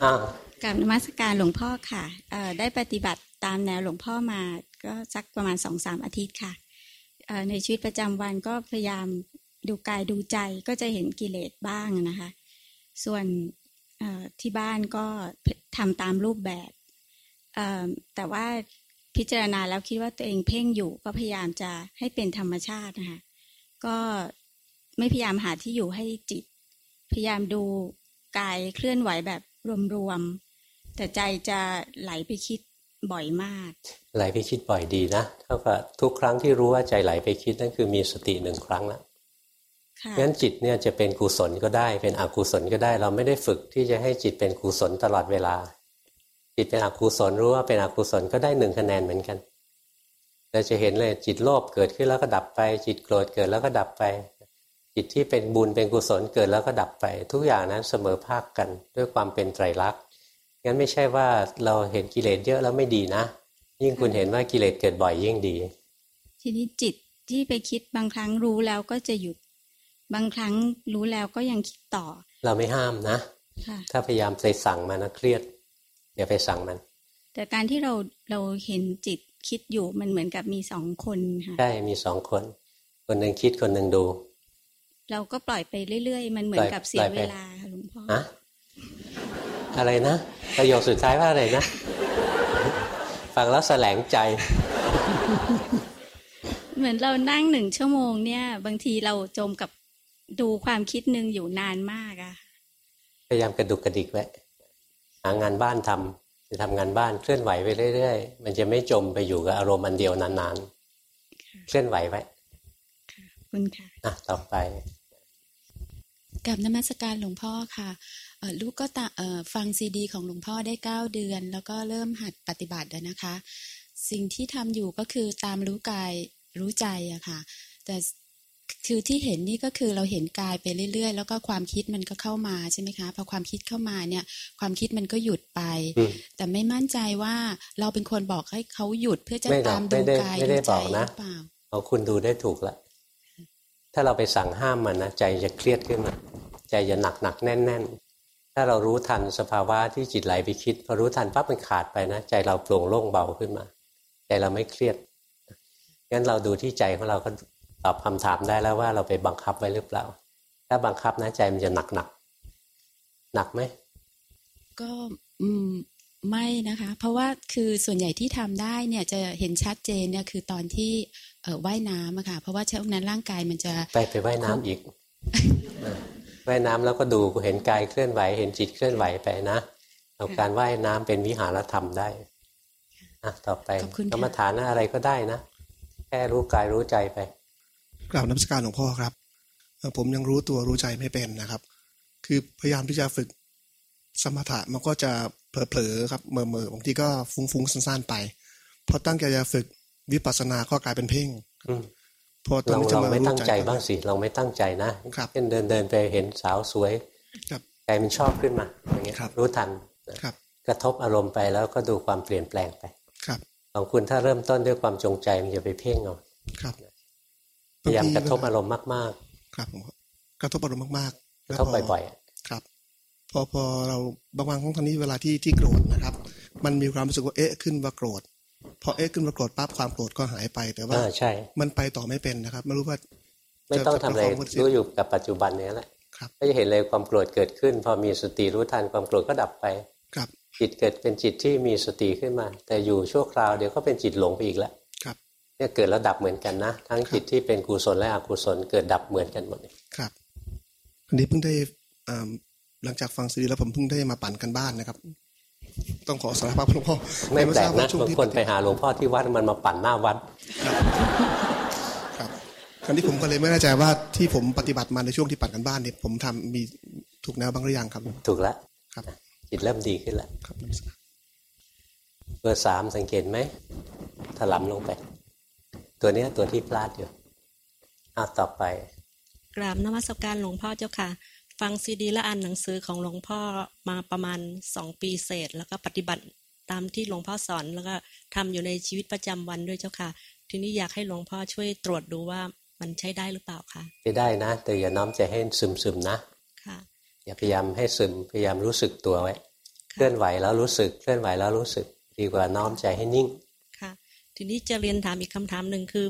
อ้าวกับนมัสการหลวงพ่อค่ะได้ปฏิบัติตามแนวหลวงพ่อมาก็สักประมาณสองสามอาทิตย์ค่ะในชีวิตประจำวันก็พยายาม ดูกายดูใจก็จะเห็นกิเลสบ้างนะคะ ส่วนที่บ้านก็ทำตามรูปแบบ แต่ว่าพิจารณาแล้วคิดว่าตัวเองเพ่งอยู่ก็พยายามจะให้เป็นธรรมชาตินะคะก็ไม่พยายามหาที่อยู่ให้จิต พยายามดูกายเคลื่อนไหวแบบรวมๆแต่ใจจะไหลไปคิดบ่อยมาก ไหลไปคิดบ่อยดีนะเท่ากับทุกครั้งที่รู้ว่าใจไหลไปคิดนั่นคือมีสติหนึ่งครั้งแล้ว งั้นจิตเนี่ยจะเป็นกุศลก็ได้ เป็นอกุศลก็ได้ เราไม่ได้ฝึกที่จะให้จิตเป็นกุศลตลอดเวลา จิตเป็นอกุศลรู้ว่าเป็นอกุศลก็ได้หนึ่งคะแนนเหมือนกันเราจะเห็นเลยจิตโลภเกิดขึ้นแล้วก็ดับไป จิตโกรธเกิดแล้วก็ดับไป จิตที่เป็นบุญเป็นกุศลเกิดแล้วก็ดับไป ทุกอย่างนั้นเสมอภาคกันด้วยความเป็นไตรลักษณ์งั้นไม่ใช่ว่าเราเห็นกิเลสเยอะแล้วไม่ดีนะ ยิ่งคุณเห็นว่ากิเลสเกิดบ่อยยิ่งดี ทีนี้จิตที่ไปคิดบางครั้งรู้แล้วก็จะหยุด บางครั้งรู้แล้วก็ยังคิดต่อ เราไม่ห้ามนะถ้าพยายามไปสั่งมันนะเครียดอย่าไปสั่งมัน แต่การที่เราเราเห็นจิตคิดอยู่มันเหมือนกับมีสองคนค่ะใช่มีสองคน คนหนึ่งคิดคนหนึ่งดู เราก็ปล่อยไปเรื่อยๆ มันเหมือนกับเสียเวลาค่ะหลวงพ่ออะอะไรนะประโยคสุดท้ายว่าอะไรนะ ฟังแล้วแสลงใจ เหมือนเรานั่งหนึ่งชั่วโมงเนี่ย บางทีเราจมกับ ดูความคิดหนึ่งอยู่นานมากอะพยายามกระดุกกระดิกไว้หางานบ้านทำจะทำงานบ้านเคลื่อนไหวไปเรื่อยๆ มันจะไม่จมไปอยู่กับอารมณ์อันเดียวนานๆ เคลื่อนไหวไว้คุณค่ะอะต่อไปกับนมัสการหลวงพ่อค่ะลูกก็ตฟังซีดี ของหลวงพ่อได้เก้าเดือน แล้วก็เริ่มหัดปฏิบัติแล้วนะคะ สิ่งที่ทำอยู่ก็คือตามรู้กายรู้ใจอะค่ะ แต่ คือที่เห็นนี่ก็คือเราเห็นกายไปเรื่อย ๆ แล้วก็ความคิดมันก็เข้ามาใช่ไหมคะพอความคิดเข้ามาเนี่ย ความคิดมันก็หยุดไป แต่ไม่มั่นใจว่าเราเป็นคนบอกให้เขาหยุดเพื่อจะตามดูกายดูใจหรือเปล่าเอาคุณดูได้ถูกละถ้าเราไปสั่งห้ามมันนะใจจะเครียดขึ้นมาใจจะหนักหนักแน่นแน่นถ้าเรารู้ทันสภาวะที่จิตไหลไปคิดพอรู้ทันปั๊บมันขาดไปนะใจเราโปร่งโล่งเบาขึ้นมา ใจเราไม่เครียดงั้นเราดูที่ใจของเราก็ ตอบคำถามได้แล้วว่าเราไปบังคับไว้หรือเปล่า ถ้าบังคับนะใจมันจะหนักหนักหนักไหมก็อืมไม่นะคะ เพราะว่าคือส่วนใหญ่ที่ทำได้เนี่ยจะเห็นชัดเจนเนี่ยคือตอนที่เออว่ายน้ำอะค่ะเพราะว่าช่วงนั้นร่างกายมันจะไปไปว่ายน้ำอีกว่ายน้ำแล้วก็ดูเห็นกายเคลื่อนไหวเห็นจิตเคลื่อนไหวไปนะเอาการว่ายน้ำเป็นวิหารธรรมได้อะต่อไปกรรมฐานอะไรก็ได้นะแค่รู้กายรู้ใจไป กราบน้ำสการหลวงพ่อครับ ผมยังรู้ตัวรู้ใจไม่เป็นนะครับ คือพยายามที่จะฝึกสมถะมันก็จะเผลอๆครับเมื่อๆบางทีก็ฟุ้งๆสั้นๆไปพอตั้งใจจะฝึกวิปัสสนาก็กลายเป็นเพ่งพอตอนนี้จะมาไม่ตั้งใจบ้างสิเราไม่ตั้งใจนะครับเช่นเดินเดินไปเห็นสาวสวยใจมันชอบขึ้นมาอย่างเงี้ยรู้ทันครับกระทบอารมณ์ไปแล้วก็ดูความเปลี่ยนแปลงไป ครับ ของคุณถ้าเริ่มต้นด้วยความจงใจมันจะไปเพ่งเอาครับ พยายามกระทบอารมณ์มาก ๆ ครับกระทบอารมณ์มากๆกระทบบ่อยๆ ครับ พอพอเราบางวันของท่านนี้เวลาที่ที่โกรธนะครับ มันมีความรู้สึกว่าเอ๊ะขึ้นว่าโกรธพอเอ๊ะขึ้นมาโกรธปั๊บความโกรธก็หายไปแต่ว่าใช่ มันไปต่อไม่เป็นนะครับไม่รู้ว่า ไม่ต้องทำอะไรรู้อยู่กับปัจจุบันนี้แหละก็จะเห็นเลยความโกรธเกิดขึ้น พอมีสติรู้ทันความโกรธก็ดับไปครับจิตเกิดเป็นจิตที่มีสติขึ้นมา แต่อยู่ชั่วคราวเดี๋ยวก็เป็นจิตหลงไปอีกแล้วครับ เนี่ยเกิดแล้วดับเหมือนกันนะ ทั้งจิตที่เป็นกุศลและอกุศลเกิดดับเหมือนกันหมดครับอันนี้เพิ่งได้หลังจากฟังซีดีแล้วผมเพิ่งได้มาปั่นกันบ้านนะครับ ต้องขอสารภาพหลวงพ่อไม่แปลกนะบางคนไปหาหลวงพ่อที่วัดมันมาปั่นหน้าวัดครับคราวนี้ผมก็เลยไม่แน่ใจว่าที่ผมปฏิบัติมาในช่วงที่ปั่นกันบ้านเนี่ยผมทำมีถูกแนวบ้างหรือยังครับ ถูกแล้วครับจิตเริ่มดีขึ้นแล้วครับเบอร์สามสังเกตไหมถลำลงไป ตัวนี้ตัวที่พลาดอยู่อ้าวต่อไป กราบนมัสการหลวงพ่อเจ้าค่ะ ฟังซีดีและอ่านหนังสือของหลวงพ่อมาประมาณสองปีเศษ แล้วก็ปฏิบัติตามที่หลวงพ่อสอนแล้วก็ทำอยู่ในชีวิตประจำวันด้วยเจ้าค่ะ ทีนี้อยากให้หลวงพ่อช่วยตรวจดูว่ามันใช้ได้หรือเปล่าคะใช้ได้นะ แต่อย่าน้อมใจให้ซึมซึมนะค่ะ อย่าพยายามให้ซึมพยายามรู้สึกตัวไว้ เคลื่อนไหวแล้วรู้สึก เคลื่อนไหวแล้วรู้สึก ดีกว่าน้อมใจให้นิ่งค่ะ ทีนี้จะเรียนถามอีกคำถามหนึ่งคือ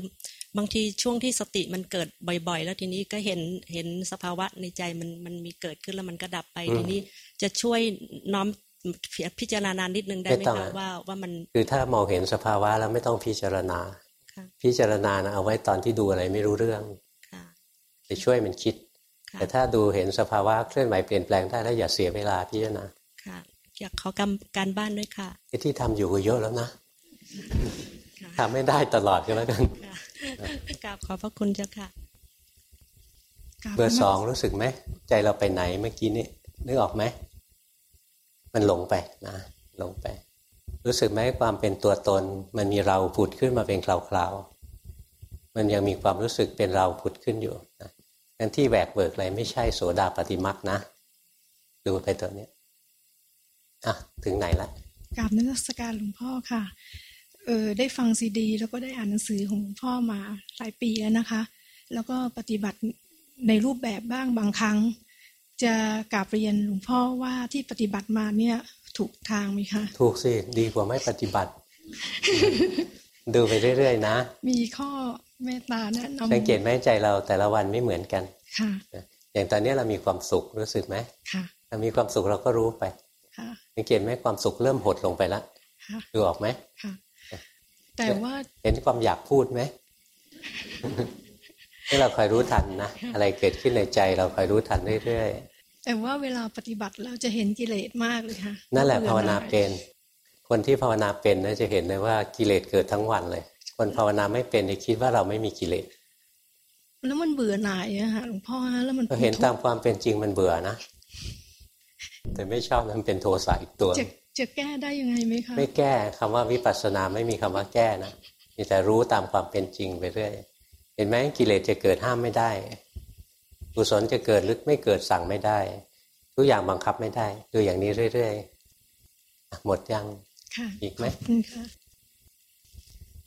บางทีช่วงที่สติมันเกิดบ่อย ๆ แล้วทีนี้ก็เห็นเห็นสภาวะในใจมันมันมีเกิดขึ้นแล้วมันก็ดับไปทีนี้จะช่วยน้อมพิจารณานิดนึงได้ไหมคะว่าว่ามันคือถ้ามองเห็นสภาวะแล้วไม่ต้องพิจารณาพิจารณานะเอาไว้ตอนที่ดูอะไรไม่รู้เรื่องไปช่วยมันคิด แต่ถ้าดูเห็นสภาวะเคลื่อนไหวเปลี่ยนแปลงได้แล้วอย่าเสียเวลาพิจารณาค่ะอยากขอกำการบ้านด้วยค่ะที่ทำอยู่ก็เยอะแล้วนะ ทำไม่ได้ตลอดก็แล้วกันกราบขอบพระคุณเจ้าค่ะเบอร์สองรู้สึกไหมใจเราไปไหนเมื่อกี้นี้นึกออกไหมมันหลงไปนะหลงไป รู้สึกไหมความเป็นตัวตน มันมีเราผุดขึ้นมาเป็นคราวๆมันยังมีความรู้สึกเป็นเราผุดขึ้นอยู่นะงั้นที่แหวกเบิกอะไรไม่ใช่โสดาปฏิมักนะดูไปตัวนี้อะถึงไหนละกราบนักสการหลวงพ่อค่ะ เออได้ฟังซีดี แล้วก็ได้อ่านหนังสือของพ่อมาหลายปีแล้วนะคะ แล้วก็ปฏิบัติในรูปแบบบ้างบางครั้ง จะกราบเรียนหลวงพ่อว่าที่ปฏิบัติมาเนี่ยถูกทางไหมคะ ถูกสิ ดีกว่าไม่ปฏิบัติ ดูไปเรื่อยๆนะ มีข้อเมตตาแนะนำสังเกตไหมใจเราแต่ละวันไม่เหมือนกันค่ะอย่างตอนนี้เรามีความสุขรู้สึกไหมค่ะเรามีความสุขเราก็รู้ไปสังเกตไหมความสุขเริ่มหดลงไปแล้วดูออกไหมค่ะ แต่ว่าเห็นความอยากพูดไหมที่เราคอยรู้ทันนะอะไรเกิดขึ้นในใจเราคอยรู้ทันเรื่อยๆแต่ว่าเวลาปฏิบัติเราจะเห็นกิเลสมากเลยค่ะนั่นแหละภาวนาเป็น คนที่ภาวนาเป็นนะจะเห็นเลยว่ากิเลสเกิดทั้งวันเลย คนภาวนาไม่เป็นจะคิดว่าเราไม่มีกิเลสแล้วมันเบื่อหน่ายอะค่ะหลวงพ่อแล้วมันเห็นตามความเป็นจริงมันเบื่อนะแต่ไม่ชอบมันเป็นโทสะอีกตัวจะ แก้ได้ยังไงไหมคะไม่แก้คำว่าวิปัสสนาไม่มีคำว่าแก้นะมีแต่รู้ตามความเป็นจริงไปเรื่อยเห็นไหมกิเลสจะเกิดห้ามไม่ได้กุศลจะเกิดหรือไม่เกิดสั่งไม่ได้ ทุกอย่างบังคับไม่ได้ดูอย่างนี้เรื่อยๆหมดยังอีกไหมค่ะ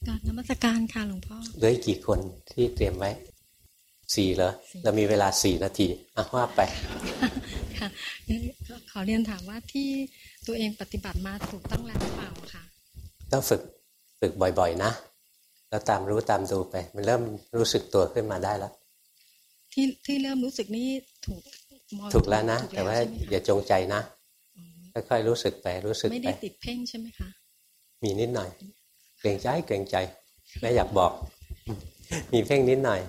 กราบนมัสการค่ะหลวงพ่อเหลือกี่คนที่เตรียมไว้สี่เหรอเรามีเวลาสี่นาทีอะว่าไปค่ะขอเรียนถามว่าที่ ตัวเองปฏิบัติมาถูกต้องแล้วหรือเปล่าคะต้องฝึกฝึกบ่อย ๆ นะแล้วตามรู้ตามดูไป มันเริ่มรู้สึกตัวขึ้นมาได้แล้ว ที่ที่เริ่มรู้สึกนี่ถูกถูกแล้วนะ แต่ว่าอย่าจงใจนะค่อยๆรู้สึกไปรู้สึกไปไม่ได้ติดเพ่งใช่ไหมคะมีนิดหน่อย เกรงใจเกรงใจแม่อยากบอก มีเพ่งนิดหน่อย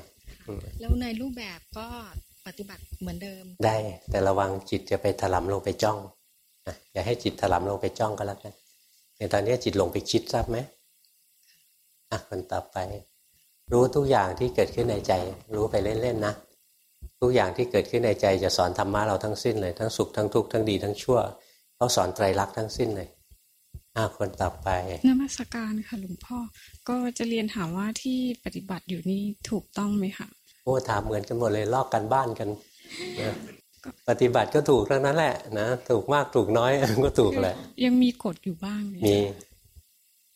แล้วในรูปแบบก็ปฏิบัติเหมือนเดิม ได้ แต่ระวังจิตจะไปถลำลงไปจ้อง อย่าให้จิตถลำลงไปจ้องก็แล้วกันในตอนนี้จิตลงไปคิดทราบไหมอะคนต่อไป รู้ทุกอย่างที่เกิดขึ้นในใจ รู้ไปเล่นๆนะทุกอย่างที่เกิดขึ้นในใจจะสอนธรรมะเราทั้งสิ้นเลย ทั้งสุขทั้งทุกข์ทั้งดีทั้งชั่วเขาสอนไตรลักษณ์ทั้งสิ้นเลยอาคนต่อไปนมัสการค่ะหลวงพ่อ ก็จะเรียนถามว่าที่ปฏิบัติอยู่นี่ถูกต้องไหมคะโอ้ถามเหมือนกันหมดเลยลอกกันบ้านกันนะ ปฏิบัติก็ถูกทั้งนั้นแหละนะถูกมากถูกน้อยก็ถูกแหละ ยังมีกฎอยู่บ้างมี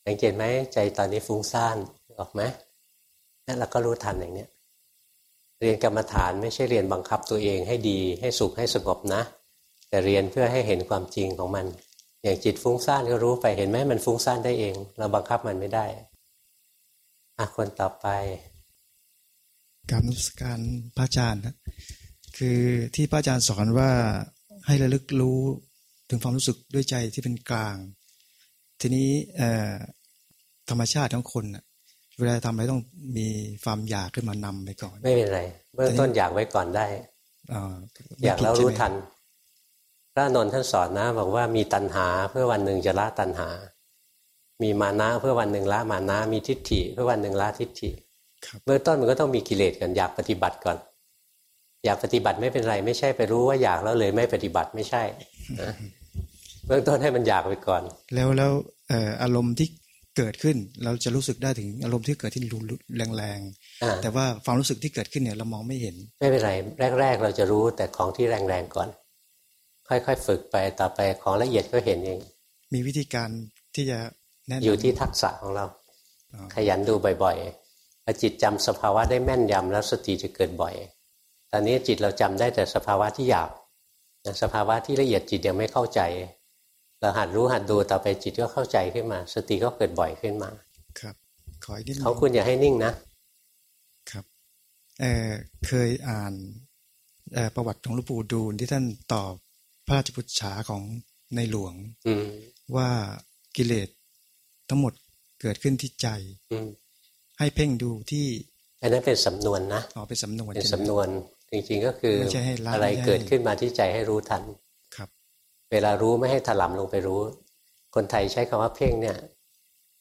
สังเกตไหมใจตอนนี้ฟุ้งซ่านออกไหมนั่นเราก็รู้ทันอย่างเนี้ยเรียนกรรมฐานไม่ใช่เรียนบังคับตัวเองให้ดีให้สุขให้สงบนะ แต่เรียนเพื่อให้เห็นความจริงของมัน อย่างจิตฟุ้งซ่านก็รู้ไปเห็นไหมมันฟุ้งซ่านได้เอง เราบังคับมันไม่ได้อะคนต่อไปการนุสการพระอาจารย์นะ คือที่พระอาจารย์สอนว่าให้ระลึกรู้ถึงความรู้สึกด้วยใจที่เป็นกลาง ทีนี้ธรรมชาติของคนเวลาทำอะไรต้องมีความอยากขึ้นมานำไปก่อน ไม่เป็นไรเบื้องต้นอยากไว้ก่อนได้อยากแล้วรู้ทัน พระนนท์ท่านสอนนะ บอกว่ามีตัณหาเพื่อวันหนึ่งจะละตัณหา มีมานะเพื่อวันหนึ่งละมานะมีทิฏฐิ เพื่อวันหนึ่งละทิฏฐิเบื้องต้นมันก็ต้องมีกิเลสกันอยากปฏิบัติก่อน อยากปฏิบัติไม่เป็นไร ไม่ใช่ไปรู้ว่าอยากแล้วเลยไม่ปฏิบัติไม่ใช่เบื้องต้นให้มันอยากไปก่อน แล้วแล้วอารมณ์ที่เกิดขึ้นเราจะรู้สึกได้ถึงอารมณ์ที่เกิดที่รุนแรงๆแต่ว่าความรู้สึกที่เกิดขึ้นเนี่ยเรามองไม่เห็น ไม่เป็นไรแรก ๆ เราจะรู้แต่ของที่แรงๆก่อน ค่อยๆฝึกไปต่อไปของละเอียดก็เห็นเอง มีวิธีการที่จะแนะอยู่ที่ทักษะของเรา ขยันดูบ่อยๆพอจิตจำสภาวะได้แม่นยำแล้วสติจะเกิดบ่อย ตอนนี้จิตเราจำได้แต่สภาวะที่หยาบสภาวะที่ละเอียดจิตยังไม่เข้าใจ เราหัดรู้หัดดูต่อไปจิตก็เข้าใจขึ้นมา สติก็เกิดบ่อยขึ้นมา ครับ ขออีกนิดเขาคุณอย่าให้นิ่งนะครับเออเคยอ่านอประวัติของหลวงปู่ดูลที่ท่านตอบพระราชบุตรฉาของในหลวงว่ากิเลสทั้งหมดเกิดขึ้นที่ใจให้เพ่งดูที่อันนั้นเป็นสำนวนนะอ๋อเป็นสำนวนเป็นสำนวน จริงๆก็คืออะไรเกิดขึ้นมาที่ใจให้รู้ทันเวลารู้ไม่ให้ถลำลงไปรู้ คนไทยใช้คำว่าเพ่งเนี่ย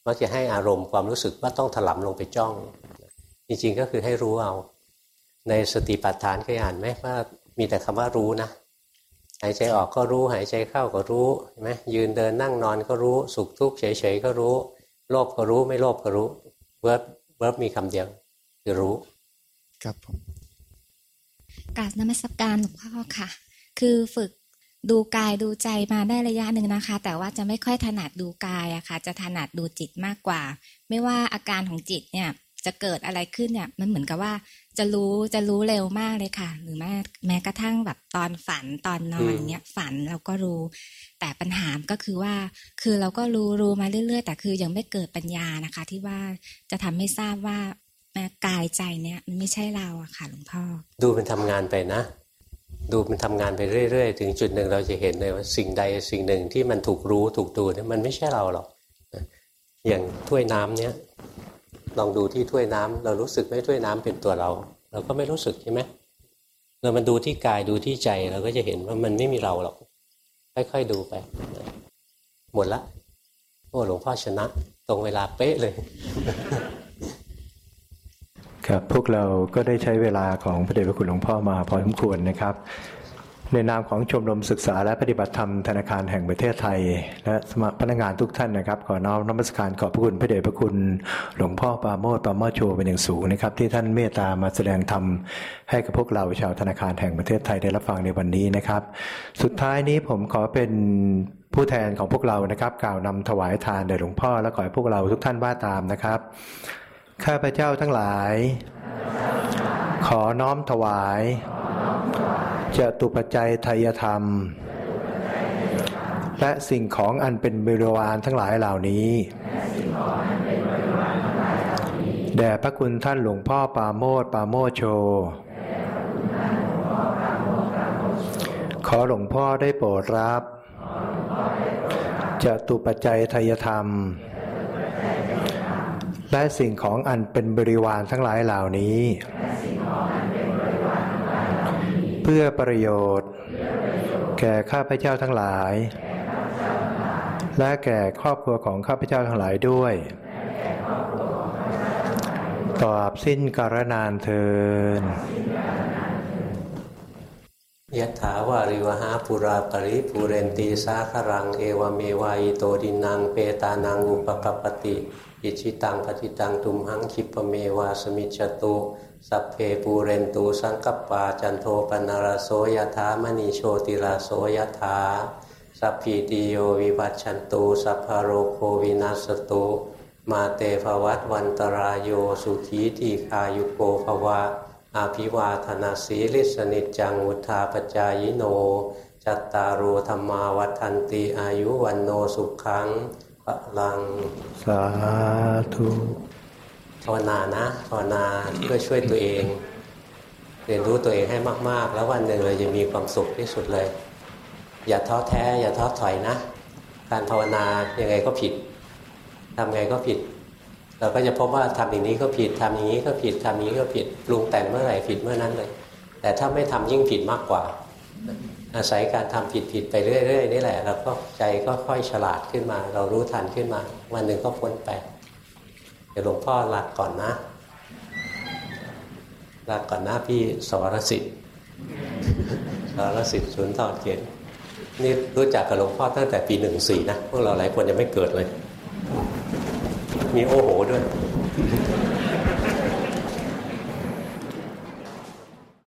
มักจะให้อารมณ์ความรู้สึกว่าต้องถลำลงไปจ้อง จริงๆก็คือให้รู้เอา ในสติปัฏฐานเคยอ่านไหมว่ามีแต่คำว่ารู้นะหายใจออกก็รู้หายใจเข้าก็รู้ใช่ไหมยืนเดินนั่งนอนก็รู้สุขทุกข์เฉยๆก็รู้ โลภก็รู้ไม่โลภก็รู้เวิร์บเวิร์บมีคำเดียวคือรู้ ครับผม กาบนมัสการหลวงพ่อค่ะ คือฝึกดูกายดูใจมาได้ระยะหนึ่งนะคะ แต่ว่าจะไม่ค่อยถนัดดูกายอะคะ่ะ จะถนัดดูจิตมากกว่า ไม่ว่าอาการของจิตเนี่ยจะเกิดอะไรขึ้นเนี่ยมันเหมือนกับว่าจะรู้จะรู้เร็วมากเลยค่ะ หรือแม้แม้กระทั่งแบบตอนฝันตอนนอนเนี้ยฝันเราก็รู้ แต่ปัญหาก็คือว่า คือเราก็รู้รู้มาเรื่อย ๆ แต่คือยังไม่เกิดปัญญานะคะ ที่ว่าจะทำให้ทราบว่า กายใจเนี่ยมันไม่ใช่เราอะค่ะหลวงพ่อ ดูเป็นทำงานไปนะ ดูมันทำงานไปเรื่อย ๆ ถึงจุดหนึ่งเราจะเห็นเลยว่าสิ่งใดสิ่งหนึ่งที่มันถูกรู้ถูกดูเนี่ยมันไม่ใช่เราหรอกอย่างถ้วยน้ำเนี้ยลองดูที่ถ้วยน้ำเรารู้สึกไหมถ้วยน้ำเป็นตัวเรา เราก็ไม่รู้สึกใช่ไหมเรามันดูที่กายดูที่ใจเราก็จะเห็นว่ามันไม่มีเราหรอกค่อยๆดูไป หมดละโอ้หลวงพ่อชนะ ตรงเวลาเป๊ะเลย ครับพวกเราก็ได้ใช้เวลาของพระเดชพระคุณหลวงพ่อมาพอสมควรนะครับ ในนามของชมรมศึกษาและปฏิบัติธรรมธนาคารแห่งประเทศไทย และสมัครพนักงานทุกท่านนะครับขอน้อมนมัสการขอบพระคุณพระเดชพระคุณหลวงพ่อปาโมตปาโมโชเป็นอย่างสูงนะครับ ที่ท่านเมตตามาแสดงธรรมให้กับพวกเราชาวธนาคารแห่งประเทศไทยได้รับฟังในวันนี้นะครับ สุดท้ายนี้ผมขอเป็นผู้แทนของพวกเรานะครับ กล่าวนำถวายทานแด่หลวงพ่อและขอให้พวกเราทุกท่านว่าตามนะครับ ข้าพเจ้าทั้งหลาย ขอน้อมถวายจะตุปัจจัยไทยธรรม และสิ่งของอันเป็นบริวารทั้งหลายเหล่านี้แด่พระคุณท่านหลวงพ่อปาโมดปาโมโช ขอหลวงพ่อได้โปรดรับจะตุปัจจัยทายธรรม และสิ่งของอันเป็นบริวารทั้งหลายเหล่านี้ เพื่อประโยชน์ แก่ข้าพเจ้าทั้งหลาย และแก่ครอบครัวของข้าพเจ้าทั้งหลายด้วย ตอบสิ้นกรณานเทินยะถาวาริวะหาปูรา ปะริปูเรนติ สาคะรัง เอวะเมวะ อิโต ทินนังเปตานังอุปะกัปปะติ อิจฉิตังปัตถิตังตุมหัง ขิปปะเมวะ สะมิชฌะตุสัพเพปูเรนตุ สังกัปปาจันโทปัณณะระโส ยะถา มะณิ โชติระโส ยะถาสัพพีติโยวิวัชชันตุ สัพพะโรโควินัสสะตุมาเตภวัตวันตรายโยสุขีทีคายุโกภวะอาภิวาธนาสีลิสนิจังุทาปจายโน จัตตารโธรรมาวัฒนตีอายุวันโนสุขัง ลัง สาธุภาวนานะภาวนาเพื่อช่วยตัวเอง เรียนรู้ตัวเองให้มาก ๆ แล้ววันหนึ่งเราจะมีความสุขที่สุดเลย อย่าท้อแท้ อย่าท้อถอยนะ การภาวนายังไงก็ผิดทำไงก็ผิด เราก็จะพบว่าทำอย่างนี้ก็ผิดทำอย่างนี้ก็ผิดทำอย่างนี้ก็ผิดปรุงแต่งเมื่อไหร่ผิดเมื่อนั้นเลย แต่ถ้าไม่ทำยิ่งผิดมากกว่า อาศัยการทำผิดผิดไปเรื่อยๆนี่แหละเราก็ใจก็ค่อยฉลาดขึ้นมา เรารู้ทันขึ้นมา วันหนึ่งก็พ้นไปเดี๋ยวหลวงพ่อลากก่อนนะลากก่อนนะพี่สวรสิทธิ์สวรสิทธิ์ศูนย์ทอดเกียรตินี่รู้จักกับหลวงพ่อตั้งแต่ปีหนึ่งสี่นะพวกเราหลายคนยังไม่เกิดเลย มีโอ้โหด้วย